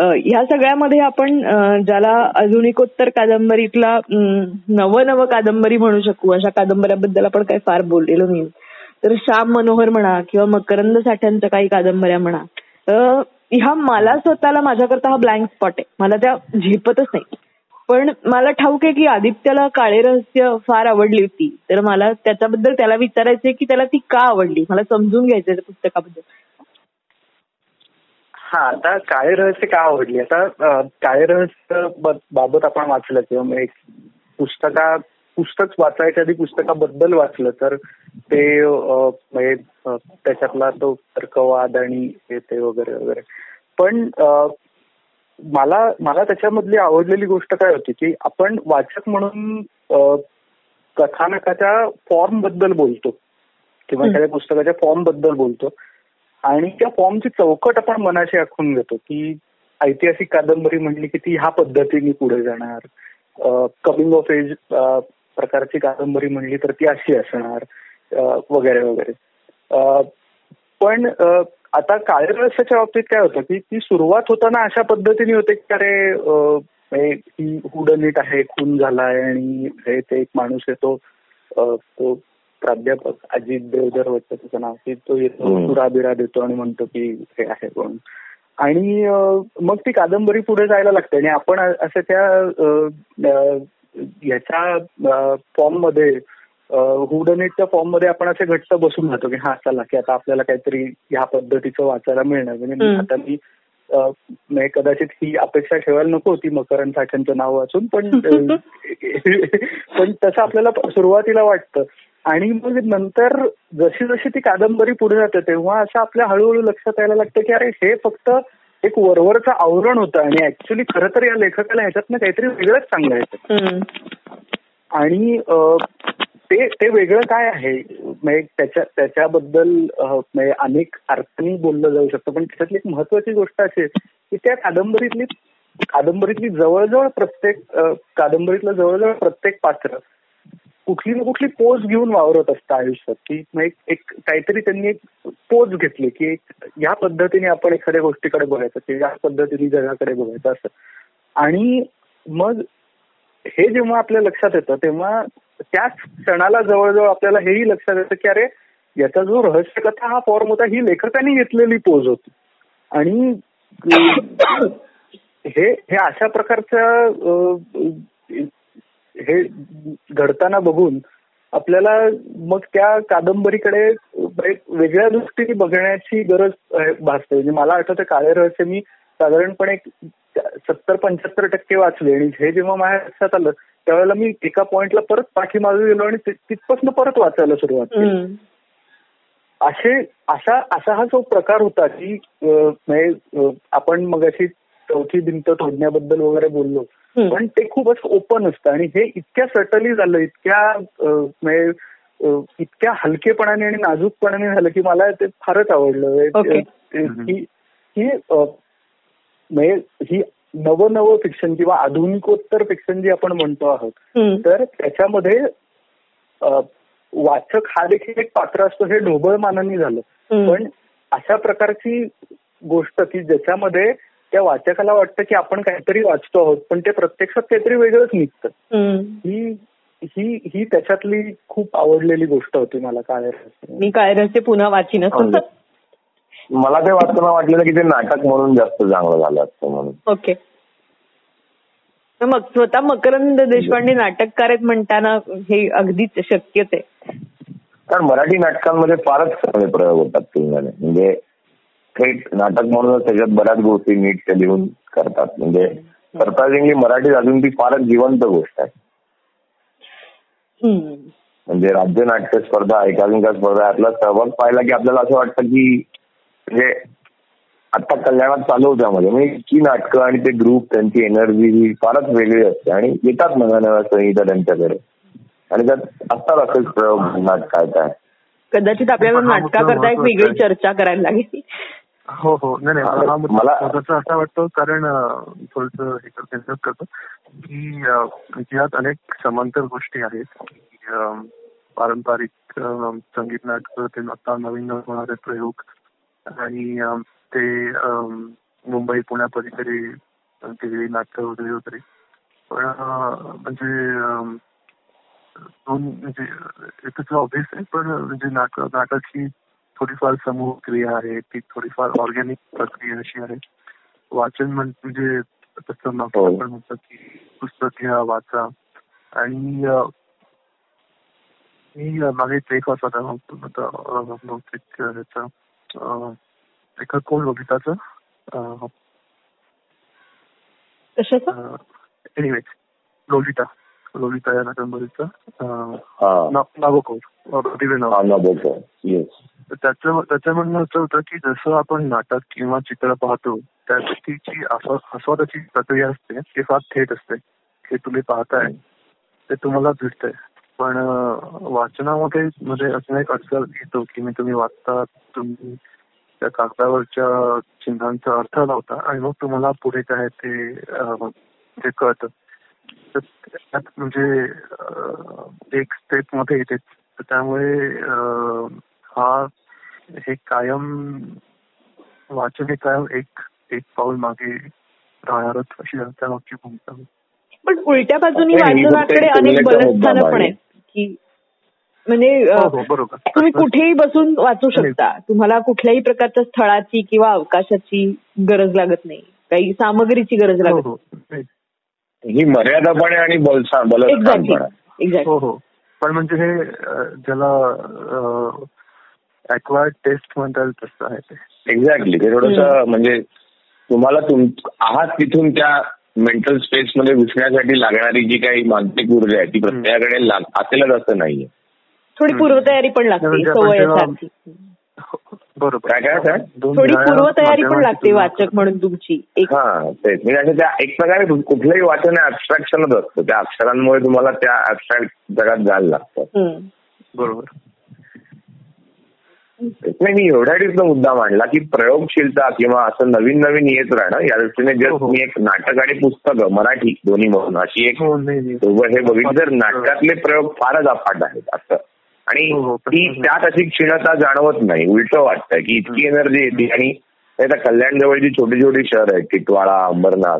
ह्या सगळ्यामध्ये आपण ज्याला आधुनिकोत्तर कादंबरीतला नव नव कादंबरी म्हणू शकू अशा कादंबऱ्याबद्दल आपण काही फार बोललेलो नाही. तर श्याम मनोहर म्हणा किंवा मकरंद साठ्यांच्या काही कादंबऱ्या म्हणा ह्या मला स्वतःला माझ्याकरता हा ब्लँक स्पॉट आहे. मला त्या झेपतच नाही. पण मला ठाऊक आहे की आदित्यला काळे रहस्य फार आवडली होती. तर मला त्याच्याबद्दल त्याला विचारायचंय की त्याला ती का आवडली? मला समजून घ्यायचंय त्या पुस्तकाबद्दल. हा आता काळे रहस्य का आवडली? आता काळे रहस्य बाबत आपण वाचलं किंवा एक पुस्तका पुस्तक वाचायच्या आधी पुस्तकाबद्दल वाचलं तर ते म्हणजे त्याच्यातला तो तर्कवाद आणि ते वगैरे वगैरे. पण मला मला त्याच्यामधली आवडलेली गोष्ट काय होती की आपण वाचक म्हणून कथानकाच्या फॉर्मबद्दल बोलतो किंवा एखाद्या पुस्तकाच्या फॉर्मबद्दल बोलतो. आणि त्या फॉर्मची चौकट आपण मनाशी आखून घेतो की ऐतिहासिक कादंबरी म्हणली की ती ह्या पद्धतीने पुढे जाणार. कमिंग ऑफ एज प्रकारची कादंबरी म्हणली तर ती अशी असणार वगैरे वगैरे. पण आता काळे बाबतीत काय होतं की ती सुरुवात होताना अशा पद्धतीने होते की अरे ही हुडनीट आहे खून झालाय आणि हे ते एक माणूस येतो तो प्राध्यापक अजित देवधर वाटतं त्याचं नाव. की तो येतो सुरा बिरा देतो आणि म्हणतो की हे आहे म्हणून आणि मग ती कादंबरी पुढे जायला लागते. आणि आपण असं त्या ह्याच्या फॉर्ममध्ये हुडनेटच्या फॉर्ममध्ये आपण असे घट्ट बसून राहतो की हा चला की आता आपल्याला काहीतरी ह्या पद्धतीचं वाचायला मिळणार. म्हणजे आता मी कदाचित ही अपेक्षा ठेवायला नको होती मकरन साठ्यांचं नाव वाचून पण पण तसं आपल्याला सुरुवातीला वाटतं. आणि मग नंतर जशी जशी ती कादंबरी पुढे जाते तेव्हा असं आपल्या हळूहळू लक्षात यायला लागतं की अरे हे फक्त एक वरवरचं आवरण होतं आणि ऍक्च्युली खरं तर या लेखकाला ह्याच्यातनं काहीतरी वेगळंच चांगलं आहे. आणि ते ते वेगळं काय आहे? म्हणजे त्याच्या त्याच्याबद्दल म्हणजे अनेक अर्थांनी बोललं जाऊ शकतं पण त्याच्यातली एक महत्वाची गोष्ट अशी की त्या कादंबरीतली कादंबरीतली जवळजवळ प्रत्येक कादंबरीतलं जवळजवळ प्रत्येक पात्र कुठली ना कुठली पोज घेऊन वावरत असतं आयुष्यात. की एक काहीतरी त्यांनी एक पोज घेतली की या पद्धतीने आपण एखाद्या गोष्टीकडे बघायचं की या पद्धतीने जगाकडे बघायचं असं. आणि मग हे जेव्हा आपल्या लक्षात येतं तेव्हा त्याच क्षणाला जवळजवळ आपल्याला हेही लक्षात येतं की अरे याचा जो रहस्यकथा हा फॉर्म होता ही लेखकांनी घेतलेली पोज होती. आणि हे हे अशा प्रकारच्या हे घडताना बघून आपल्याला मग त्या कादंबरीकडे वेगळ्या दृष्टीने बघण्याची गरज भासते. म्हणजे मला आठवतं काळे रहस्य मी साधारणपणे सत्तर पंच्याहत्तर टक्के वाचले आणि हे जेव्हा माझ्या लक्षात आलं त्यावेळेला मी एका पॉइंटला परत पाठीमागे गेलो आणि तिथपासून परत वाचायला सुरुवात केली. असे असा असा हा जो प्रकार होता की म्हणजे आपण मग अशी चौथी भिंत तोडण्याबद्दल वगैरे बोललो. पण ते खूपच ओपन असतं. आणि हे इतक्या सटली झालं इतक्या म्हणजे इतक्या हलकेपणाने आणि नाजूकपणाने झालं की मला ते फारच आवडलं. की म्हणजे ही नवनव फिक्शन किंवा आधुनिकोत्तर फिक्शन जी आपण म्हणतो आहोत तर त्याच्यामध्ये वाचक हा देखील एक पात्र असतो. हे ढोबळ मानाने झालं पण अशा प्रकारची गोष्ट की ज्याच्यामध्ये त्या वाचकाला वाटतं की आपण काहीतरी वाचतो आहोत पण ते प्रत्यक्षात काहीतरी वेगळंच निघतं. ही ही ही त्याच्यातली खूप आवडलेली गोष्ट होती मला काय मी काय रहस्य पुन्हा वाचीन मला ते वाचताना वाटलेलं की ते नाटक म्हणून जास्त चांगलं झालं असतं म्हणून. ओके. मग स्वतः मकरंद देशपांडे नाटककार आहेत म्हणताना हे अगदीच शक्यच आहे. कारण मराठी नाटकांमध्ये फारच चांगले प्रयोग होतात तुलनेने. म्हणजे थेट नाटक म्हणूनच त्याच्यात बऱ्याच गोष्टी नीट ते लिहून करतात. म्हणजे सरप्रायझिंगली मराठीत अजून ती फारच जिवंत गोष्ट आहे. म्हणजे राज्य नाट्य स्पर्धा एकांकिका स्पर्धा यातला सहभाग पाहिला की आपल्याला असं वाटतं की म्हणजे आता कल्याणात चालू होत्या मध्ये म्हणजे इतकी नाटकं आणि ते ग्रुप त्यांची एनर्जी ही फारच वेगळी असते आणि येतात नव्या नव्या संहिता त्यांच्याकडे. आणि त्यात असतात असेच प्रयोग नाटक काय काय कदाचित आपल्याला नाटका करता एक वेगळी चर्चा करायला लागेल. हो हो. नाही नाही. हा मुद्दा असा वाटतो कारण थोडस हे करतो की यात अनेक समांतर गोष्टी आहेत. पारंपरिक संगीत नाटक ते आता नवीन होणारे प्रयोग. आणि ते मुंबई पुण्या परिसरी केलेली नाटकं वगैरे वगैरे. पण म्हणजे दोन म्हणजे एकच ऑब्विस आहे पण म्हणजे नाटक नाटक ही थोडीफार समूह क्रिया आहे ती थोडीफार ऑर्गॅनिक प्रक्रिया अशी आहे. वाचन म्हणजे तसं हो. आपण म्हणतो की पुस्तक घ्या वाचा. आणि मी मागे एक वाचता बहुतेक ह्याचा एका कोण लोलिताचं कशाचं? Anyway Lolita. लोलिता या कादंबरीचं त्याचं त्याचं म्हणणं असं होतं की जसं आपण नाटक किंवा चित्र पाहतो त्याची आस्वादाची प्रक्रिया असते ती फार थेट असते. हे तुम्ही पाहताय ते तुम्हाला भेटतंय पण वाचनामध्ये मध्ये असं एक अडचण येतो की मी तुम्ही वाचता तुम्ही त्या कागदावरच्या चिन्हांचा अर्थ लावता आणि मग तुम्हाला पुढे काय ते ते कळतं. म्हणजे एक स्टेपमध्ये येते. त्यामुळे हा हे कायम वाचन हे कायम एक एक पाऊल मागे राहणारच अशी त्या मागची भूमिका. पण उलट्या बाजूनी वाचनाकडे अनेक बलस्थानं पण आहेत की म्हणजे तुम्ही कुठेही बसून वाचू शकता. तुम्हाला कुठल्याही प्रकारच्या स्थळाची किंवा अवकाशाची गरज लागत नाही. काही सामग्रीची गरज लागत ही. मर्यादा पण आहे आणि बलस्थान हो हो. पण म्हणजे हे ज्याला अक्वायर्ड टेस्ट म्हणता येईल तसं आहे ते. एक्झॅक्टली ते थोडस म्हणजे तुम्हाला आहात तिथून त्या मेंटल स्पेस मध्ये घुसण्यासाठी लागणारी जी काही मानसिक ऊर्जा आहे ती प्रत्येकाकडे असेलच असं नाहीये. थोडी पूर्वतयारी पण लागते सवयीसारखी बरोबर. काय काय सर थोडी पूर्वतयारी पण लागते वाचक म्हणून तुमची. हा तेच. म्हणजे त्या एक प्रकारे कुठलंही वाचन ऍबस्ट्रॅक्शनच असतं. त्या अक्षरांमुळे तुम्हाला त्या ऍबस्ट्रॅक्ट जगात जायला लागतं. बरोबर. नाही मी एवढ्यासाठीच मुद्दा मांडला की प्रयोगशीलता किंवा असं नवीन नवीन येत राहणं या दृष्टीने जस्ट मी एक नाटक आणि पुस्तक मराठी दोन्ही म्हणून अशी एक हे बघितलं तर नाटकातले प्रयोग फारच अफाट आहेत असं. आणि ती त्यात अशी क्षीणता जाणवत नाही. उलट वाटतं की इतकी एनर्जी येते आणि कल्याण जवळची छोटी छोटी शहर आहेत टिटवाळा अंबरनाथ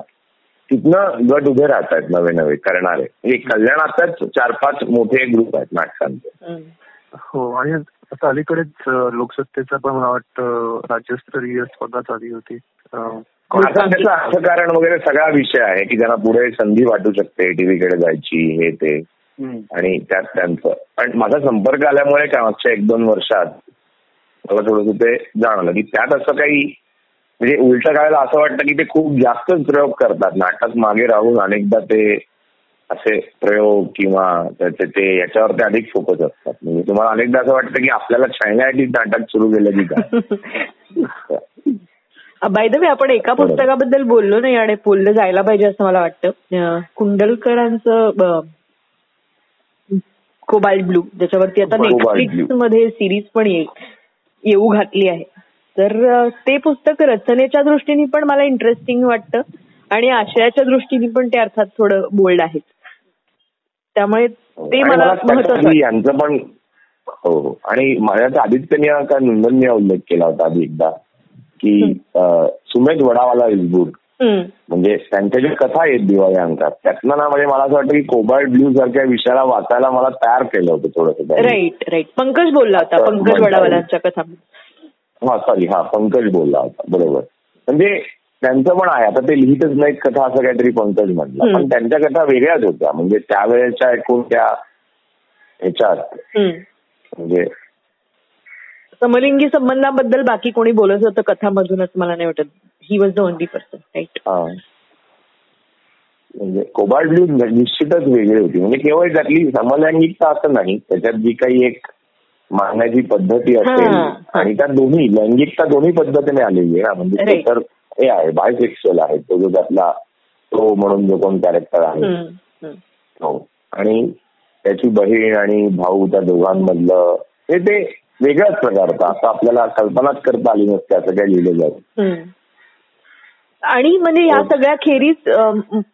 तिथनं गट उभे राहत आहेत नवे नवे करणारे. म्हणजे कल्याण आताच चार पाच मोठे ग्रुप आहेत नाटकांचे. हो आणि आता अलीकडेच लोकसत्तेचा पण मला वाटतं राज्यस्तरीय स्पर्धा झाली होती. आता त्याचं अर्थकारण वगैरे सगळा विषय आहे की त्यांना पुढे संधी वाटू शकते टीव्हीकडे जायची हे ते. आणि त्यात त्यांचं. पण माझा संपर्क आल्यामुळे काय मागच्या एक दोन वर्षात मला थोडस ते जाणवलं की त्यात असं काही म्हणजे उलट काळाला असं वाटतं की ते खूप जास्तच प्रयोग करतात. नाटक मागे राहून अनेकदा ते असे प्रयोग किंवा त्याचे ते याच्यावर ते अधिक फोकस असतात. म्हणजे तुम्हाला अनेकदा असं वाटतं की आपल्याला चायनासाठी नाटक सुरू केलं की काय? बाय द वे आपण एका पुस्तकाबद्दल बोललो नाही आणि बोललं जायला पाहिजे असं मला वाटतं. कुंडलकरांचं कोबाल्ट ब्लू ज्याच्यावरती आता नेटफ्लिक्समध्ये सिरीज पण येऊ घातली आहे. तर ते पुस्तक रचनेच्या दृष्टीने पण मला इंटरेस्टिंग वाटतं आणि आशयाच्या दृष्टीने पण ते अर्थात थोडं बोल्ड आहे त्यामुळे ते मला महत्वाचं यांचं पण हो हो. आणि माझ्या आधीच त्यांनी का नोंदणी उल्लेख केला होता आधी एकदा की सुमेध वडावाला इज गुड म्हणजे त्यांच्या ज्या कथा आहेत दिवाळी अंकात त्यातनं ना म्हणजे मला असं वाटतं की कोबाल्ट ब्ल्यू सारख्या विषयाला वाचायला मला तयार केलं होतं थोडस राईट राईट पंकज बोलला होता पंकज वडावालांच्या कथा हा सॉरी हा पंकज बोलला होता बरोबर. म्हणजे त्यांचं पण आहे आता ते लिहितच नाहीत कथा असं काहीतरी पंकज म्हटलं पण त्यांच्या कथा वेगळ्याच होत्या म्हणजे त्यावेळेच्या एकूण त्या ह्याच्यात म्हणजे समलिंगी संबंधाबद्दल बाकी कोणी बोलत होतं कथामधूनच मला नाही वाटत. He was the only person right म्हणजे कोबाल्ड ब्ल्यू निश्चितच वेगळी होती. म्हणजे केवळ त्यातली समलैंगिकता असं नाही त्याच्यात जी काही एक मागण्याची पद्धती असेल आणि त्या दोन्ही लैंगिकता दोन्ही पद्धतीने आलेली आहे म्हणजे ते तर हे आहे बायसेक्शुअल आहे तो जो त्यातला तो म्हणून जो कोण कॅरेक्टर आहे. हो. आणि त्याची बहीण आणि भाऊ त्या दोघांमधलं हे ते वेगळ्याच प्रकारचं. असं आपल्याला कल्पनाच करता आली नसते असं काही लिहिलं जाईल आणि म्हणजे या सगळ्या खेरीज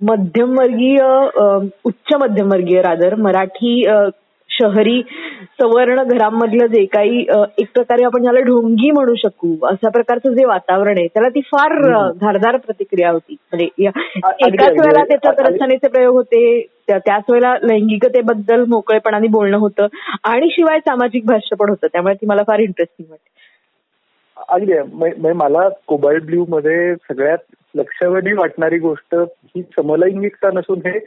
मध्यमवर्गीय उच्च मध्यमवर्गीय रादर मराठी शहरी सवर्ण घरांमधलं जे काही एक प्रकारे आपण ज्याला ढोंगी म्हणू शकू अशा प्रकारचं जे वातावरण आहे त्याला ती फार धारदार प्रतिक्रिया होती. म्हणजे एकाच वेळेला त्याच्यात रचनेचे प्रयोग होते त्याच वेळेला लैंगिकतेबद्दल मोकळेपणाने बोलणं होतं आणि शिवाय सामाजिक भाष्य पण होतं त्यामुळे ती मला फार इंटरेस्टिंग वाटते अगदी. मला कोबाल्ट ब्ल्यू मध्ये सगळ्यात लक्षवेधी वाटणारी गोष्ट ही समलैंगिकता नसून हे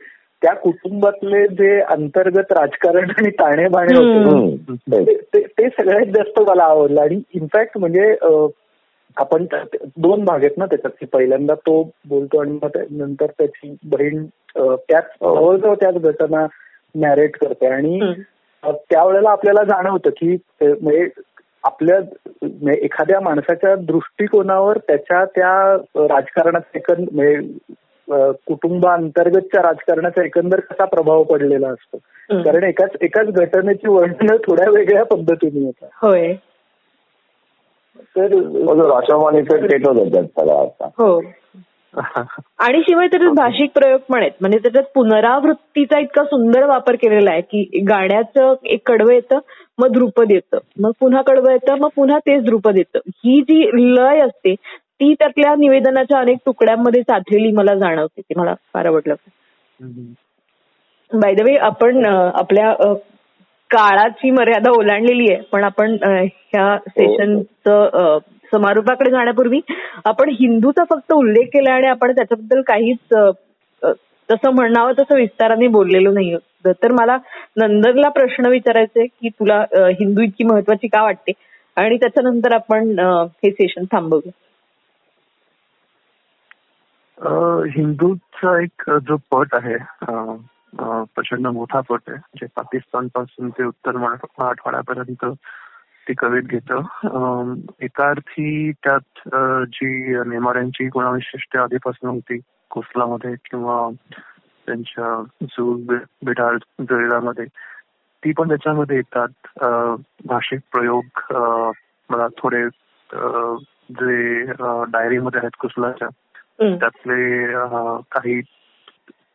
त्या कुटुंबातले जे अंतर्गत राजकारण आणि ताणेबाणे होते ते सगळ्यात जास्त मला आवडलं. आणि इनफॅक्ट म्हणजे आपण दोन भाग आहेत ना त्याच्यात. पहिल्यांदा तो बोलतो आणि मग नंतर त्याची बहीण त्याच जवळजवळ त्याच घटना नॅरेट करते. आणि त्यावेळेला आपल्याला जाणवतं की म्हणजे आपल्या म्हणजे एखाद्या माणसाच्या दृष्टिकोनावर त्याच्या त्या राजकारणात एकंद म्हणजे कुटुंबाअंतर्गतच्या राजकारणाचा एकंदर कसा प्रभाव पडलेला असतो. कारण एकाच एकाच घटनेची वर्णन थोड्या वेगळ्या पद्धतीने होतात होय. तर हो. आणि शिवाय त्याच्यात भाषिक प्रयोग पण आहेत. म्हणजे त्याच्यात पुनरावृत्तीचा इतका सुंदर वापर केलेला आहे की गाण्याचं एक कडवं येतं मग ध्रुपद येतं मग पुन्हा कडवं येतं मग पुन्हा तेच ध्रुपद येतं ही जी लय असते ती त्यातल्या निवेदनाच्या अनेक तुकड्यांमध्ये साधलेली मला जाणवते ते मला फार आवडलं. बाय द वे आपण आपल्या काळाची मर्यादा ओलांडलेली आहे पण आपण ह्या सेशनचं समारोपाकडे जाण्यापूर्वी आपण हिंदूचा फक्त उल्लेख केला आणि आपण त्याच्याबद्दल काहीच तसं म्हणावं तसं विस्ताराने बोललेलो नाही तर मला नंदनला प्रश्न विचारायचे की तुला हिंदू इतकी महत्वाची का वाटते? आणि त्याच्यानंतर आपण हे सेशन थांबवूया हिंदूचा एक जो पट आहे प्रचंड मोठा पट आहे जे पाकिस्तानपासून ते उत्तर मराठवाड्यापर्यंत ती कवीत घेत. एका अर्थी त्यात जी नेमाड्यांची गुणविशिष्ट आधीपासून होती कोसलामध्ये किंवा त्यांच्या जूल बिडाळ जळीलामध्ये ती पण त्याच्यामध्ये येतात. भाषिक प्रयोग मला थोडे जे डायरीमध्ये आहेत कुसलाच्या त्यातले काही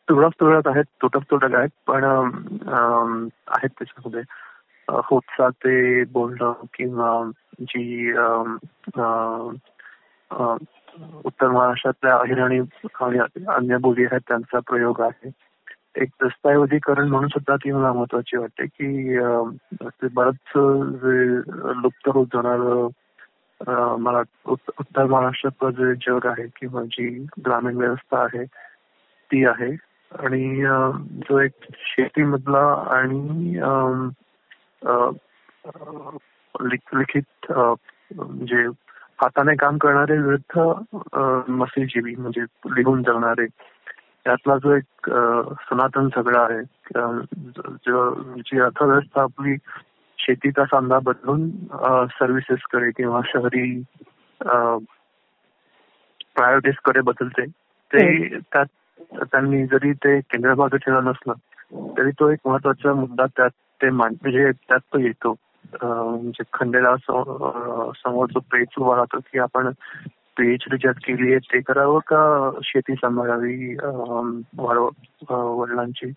तुरळक तुरळक आहेत तुटक तुटक आहेत पण आहेत त्याच्यामध्ये. होतचा ते बोलणं किंवा जी उत्तर महाराष्ट्रातल्या अहिराणी आणि अन्य बोली आहेत त्यांचा प्रयोग आहे. एक दस्तऐवजीकरण म्हणून सुद्धा ती मला महत्वाची वाटते की बरंच जे लुप्त होत जाणार मला उत्तर महाराष्ट्रातलं जे जग आहे किंवा जी ग्रामीण व्यवस्था आहे ती आहे. आणि जो एक शेतीमधला आणि लिखित म्हणजे हाताने काम करणारे विरुद्ध मसीजीवी म्हणजे लिहून जगणारे त्यातला जो एक सनातन सगळा आहे जी अर्थव्यवस्था आपली शेतीचा सांधा बदलून सर्व्हिसेसकडे किंवा शहरी प्रायोरिटीजकडे बदलते ते त्यात त्यांनी जरी ते केंद्रभाग ठेवलं नसलं तरी तो एक महत्त्वाचा मुद्दा त्यात ते म्हणजे त्यात तो येतो. म्हणजे खंडेला समोर जो पेच उभा राहतो की आपण पीएचडी ज्यात केली आहे ते करावं का शेती सांभाळावी वडिलांची?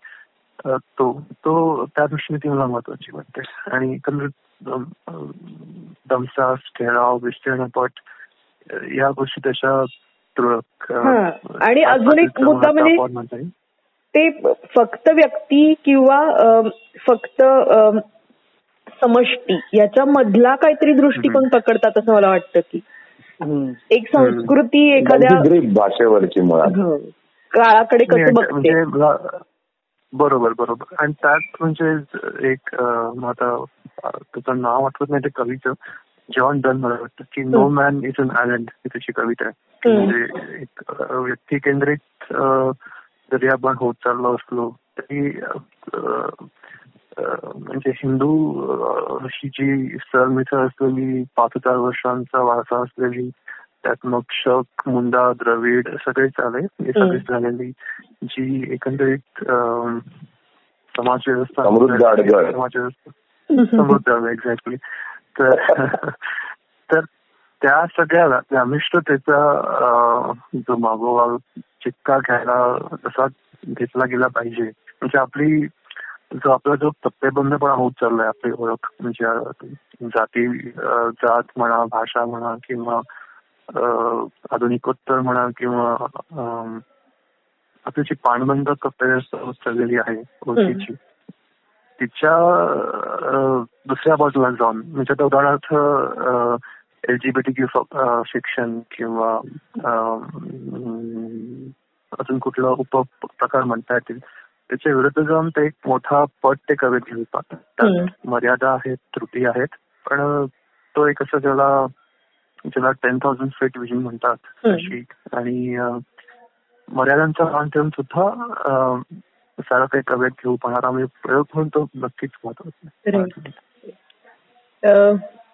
तो तो त्या दृष्टीने ती मला महत्वाची वाटते. आणि एकंदरीत दमसास ठेराव विस्तीर्ण पट या गोष्टी त्याच्या तुरळक आणि अजून एक मुद्दा म्हणजे ते फक्त व्यक्ती किंवा फक्त समष्टी याच्या मधला काहीतरी दृष्टिकोन पकडतात असं मला वाटतं की. एक संस्कृती एखाद्या भाषेवरची हो. काळाकडे कसं बघते? म्हणजे बरोबर बरोबर. आणि त्यात म्हणजे एक आता त्याचं नाव आठवत नाही ते कवीचं जॉन डन मला वाटतं की no man is an island ही त्याची कविता आहे. म्हणजे एक व्यक्ती केंद्रित जरी आपण होत चाललो असलो तरी म्हणजे हिंदू अं, ही जी सरमिसळ असलेली पाच हजार वर्षांचा वारसा असलेली त्यात मग शक मुंडा द्रविड सगळेच आले हे सगळेच झालेली जी एकंदरीत अं, समाजव्यवस्था समृद्ध अडगळ. समाजव्यवस्था. समृद्ध एक्झॅक्टली तर तर त्या सगळ्याला त्या मिश्रतेचा जो मागोवा चिक्का घ्यायला तसा घेतला गेला पाहिजे. म्हणजे आपली जो आपला जो तप्पेबंदपणा होत चाललाय आपली ओळख म्हणजे जाती जात म्हणा भाषा म्हणा किंवा आधुनिकोत्तर म्हणा किंवा आपली जी पाणबंद होत चाललेली आहे ओळखीची तिच्या दुसऱ्या बाजूला जाऊन म्हणजे आता उदाहरणार्थ एलजीबीटी क्यू शिक्षण किंवा अजून कुठलं उप प्रकार म्हणता येतील त्याच्या विरुद्ध जाऊन ते एक मोठा पट ते कवीत घेऊ पाहतात त्यात मर्यादा आहेत त्रुटी आहेत पण तो एक असं ज्याला ज्याला टेन थाउजंड फीट विजन म्हणतात अशी. आणि मर्यादांचा मान ठेवून सुद्धा सारा काही कवेत घेऊ पाहणारा. मी प्रयोग म्हणून तो नक्कीच महत्त्वाचा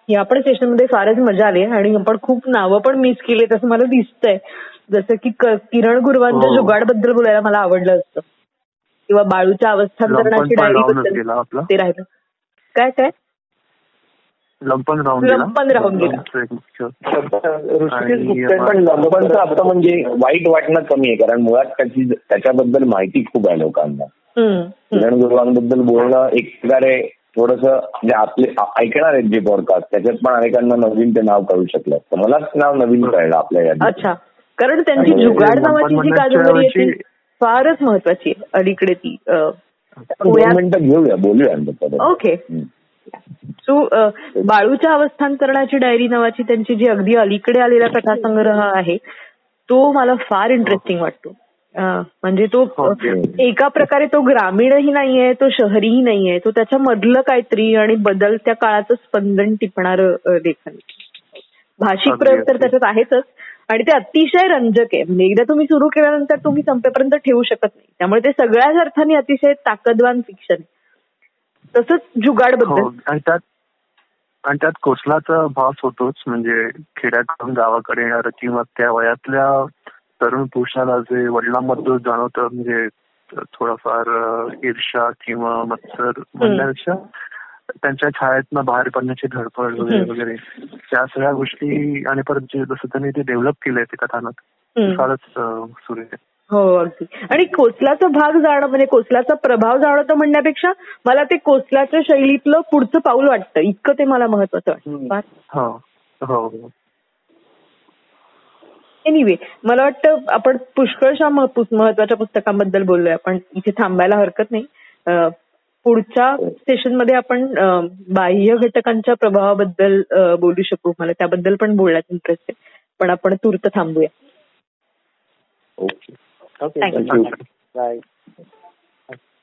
या पण सेशनमध्ये फारच मजा आली आणि आपण खूप नावं पण मिस केली असं मला दिसतंय. जसं की क- किरण गुरुवांच्या हो. जुगाडबद्दल बोलायला मला आवडलं असतं. किंवा बाळूच्या अवस्थांतरणाची डायरी ते राहिलं. काय काय? लंपन राहून गेला. लंपन राहून गेला. आता म्हणजे वाईट वाटणं कमी आहे कारण मुळात त्याची त्याच्याबद्दल माहिती खूप आहे लोकांना. किरण गुरुवांबद्दल बोलणं एक प्रकारे थोडस म्हणजे आपले ऐकणार आहेत जे पॉडकास्ट त्याच्यात पण अनेकांना नवीन ते नाव कळू शकलं असतं. मलाच नाव नवीन कळलं आपल्या यादीत अच्छा. कारण त्यांची जुगाड नावाची जी कादंबरी आहे फारच महत्वाची आहे अलीकडे ती घेऊया बोलूया. ओके. सो बाळूच्या अवस्थांतरणाची डायरी नावाची त्यांची जी अगदी अलीकडे आलेला कथासंग्रह आहे तो मला फार इंटरेस्टिंग वाटतो म्हणजे तो. एका प्रकारे तो ग्रामीणही नाहीये तो शहरीही नाहीये तो त्याच्या मधलं काहीतरी आणि बदलत्या काळाचं स्पंदन टिपणारं लेखन भाषिक प्रयोग तर. त्याच्यात आहेतच आणि ते अतिशय रंजक आहे. म्हणजे एकदा तुम्ही सुरू केल्यानंतर तुम्ही संपेपर्यंत ठेवू शकत नाही. त्यामुळे ते सगळ्याच अर्थाने अतिशय ताकदवान फिक्शन आहे. तसंच जुगाड हो बद्दल आणि त्यात कोसलाचा भास होतोच. म्हणजे खेड्यातून गावाकडे येणार किंवा त्या वयातल्या तरुण पुरुषाला जे वडिलांबद्दल जाणवतं म्हणजे थोडंफार अं, ईर्ष्या किंवा मत्सर म्हणण्यापेक्षा त्यांच्या छायेतनं बाहेर पडण्याची धडपड वगैरे. वगैरे. त्या सगळ्या गोष्टी आणि परत जे जसं त्यांनी ते डेव्हलप केलंय ते कथानक. फारच अं, सुरेख आहे. हो अगदी. आणि कोसलाचा भाग जाणं म्हणजे कोसलाचा प्रभाव जाणवतं म्हणण्यापेक्षा मला ते कोसलाच्या शैलीतलं पुढचं पाऊल वाटतं. इतकं ते मला महत्वाचं वाटतं. हो. हो हो. एनिवे मला वाटतं आपण पुष्कळशा महत्त्वाच्या पुस्तकांबद्दल बोललोय. आपण इथे थांबायला हरकत नाही. पुढच्या सेशनमध्ये आपण बाह्य घटकांच्या प्रभावाबद्दल बोलू शकू मला त्याबद्दल पण बोलण्यात इंटरेस्ट आहे. पण आपण तूर्त थांबूया. Okay you. बाय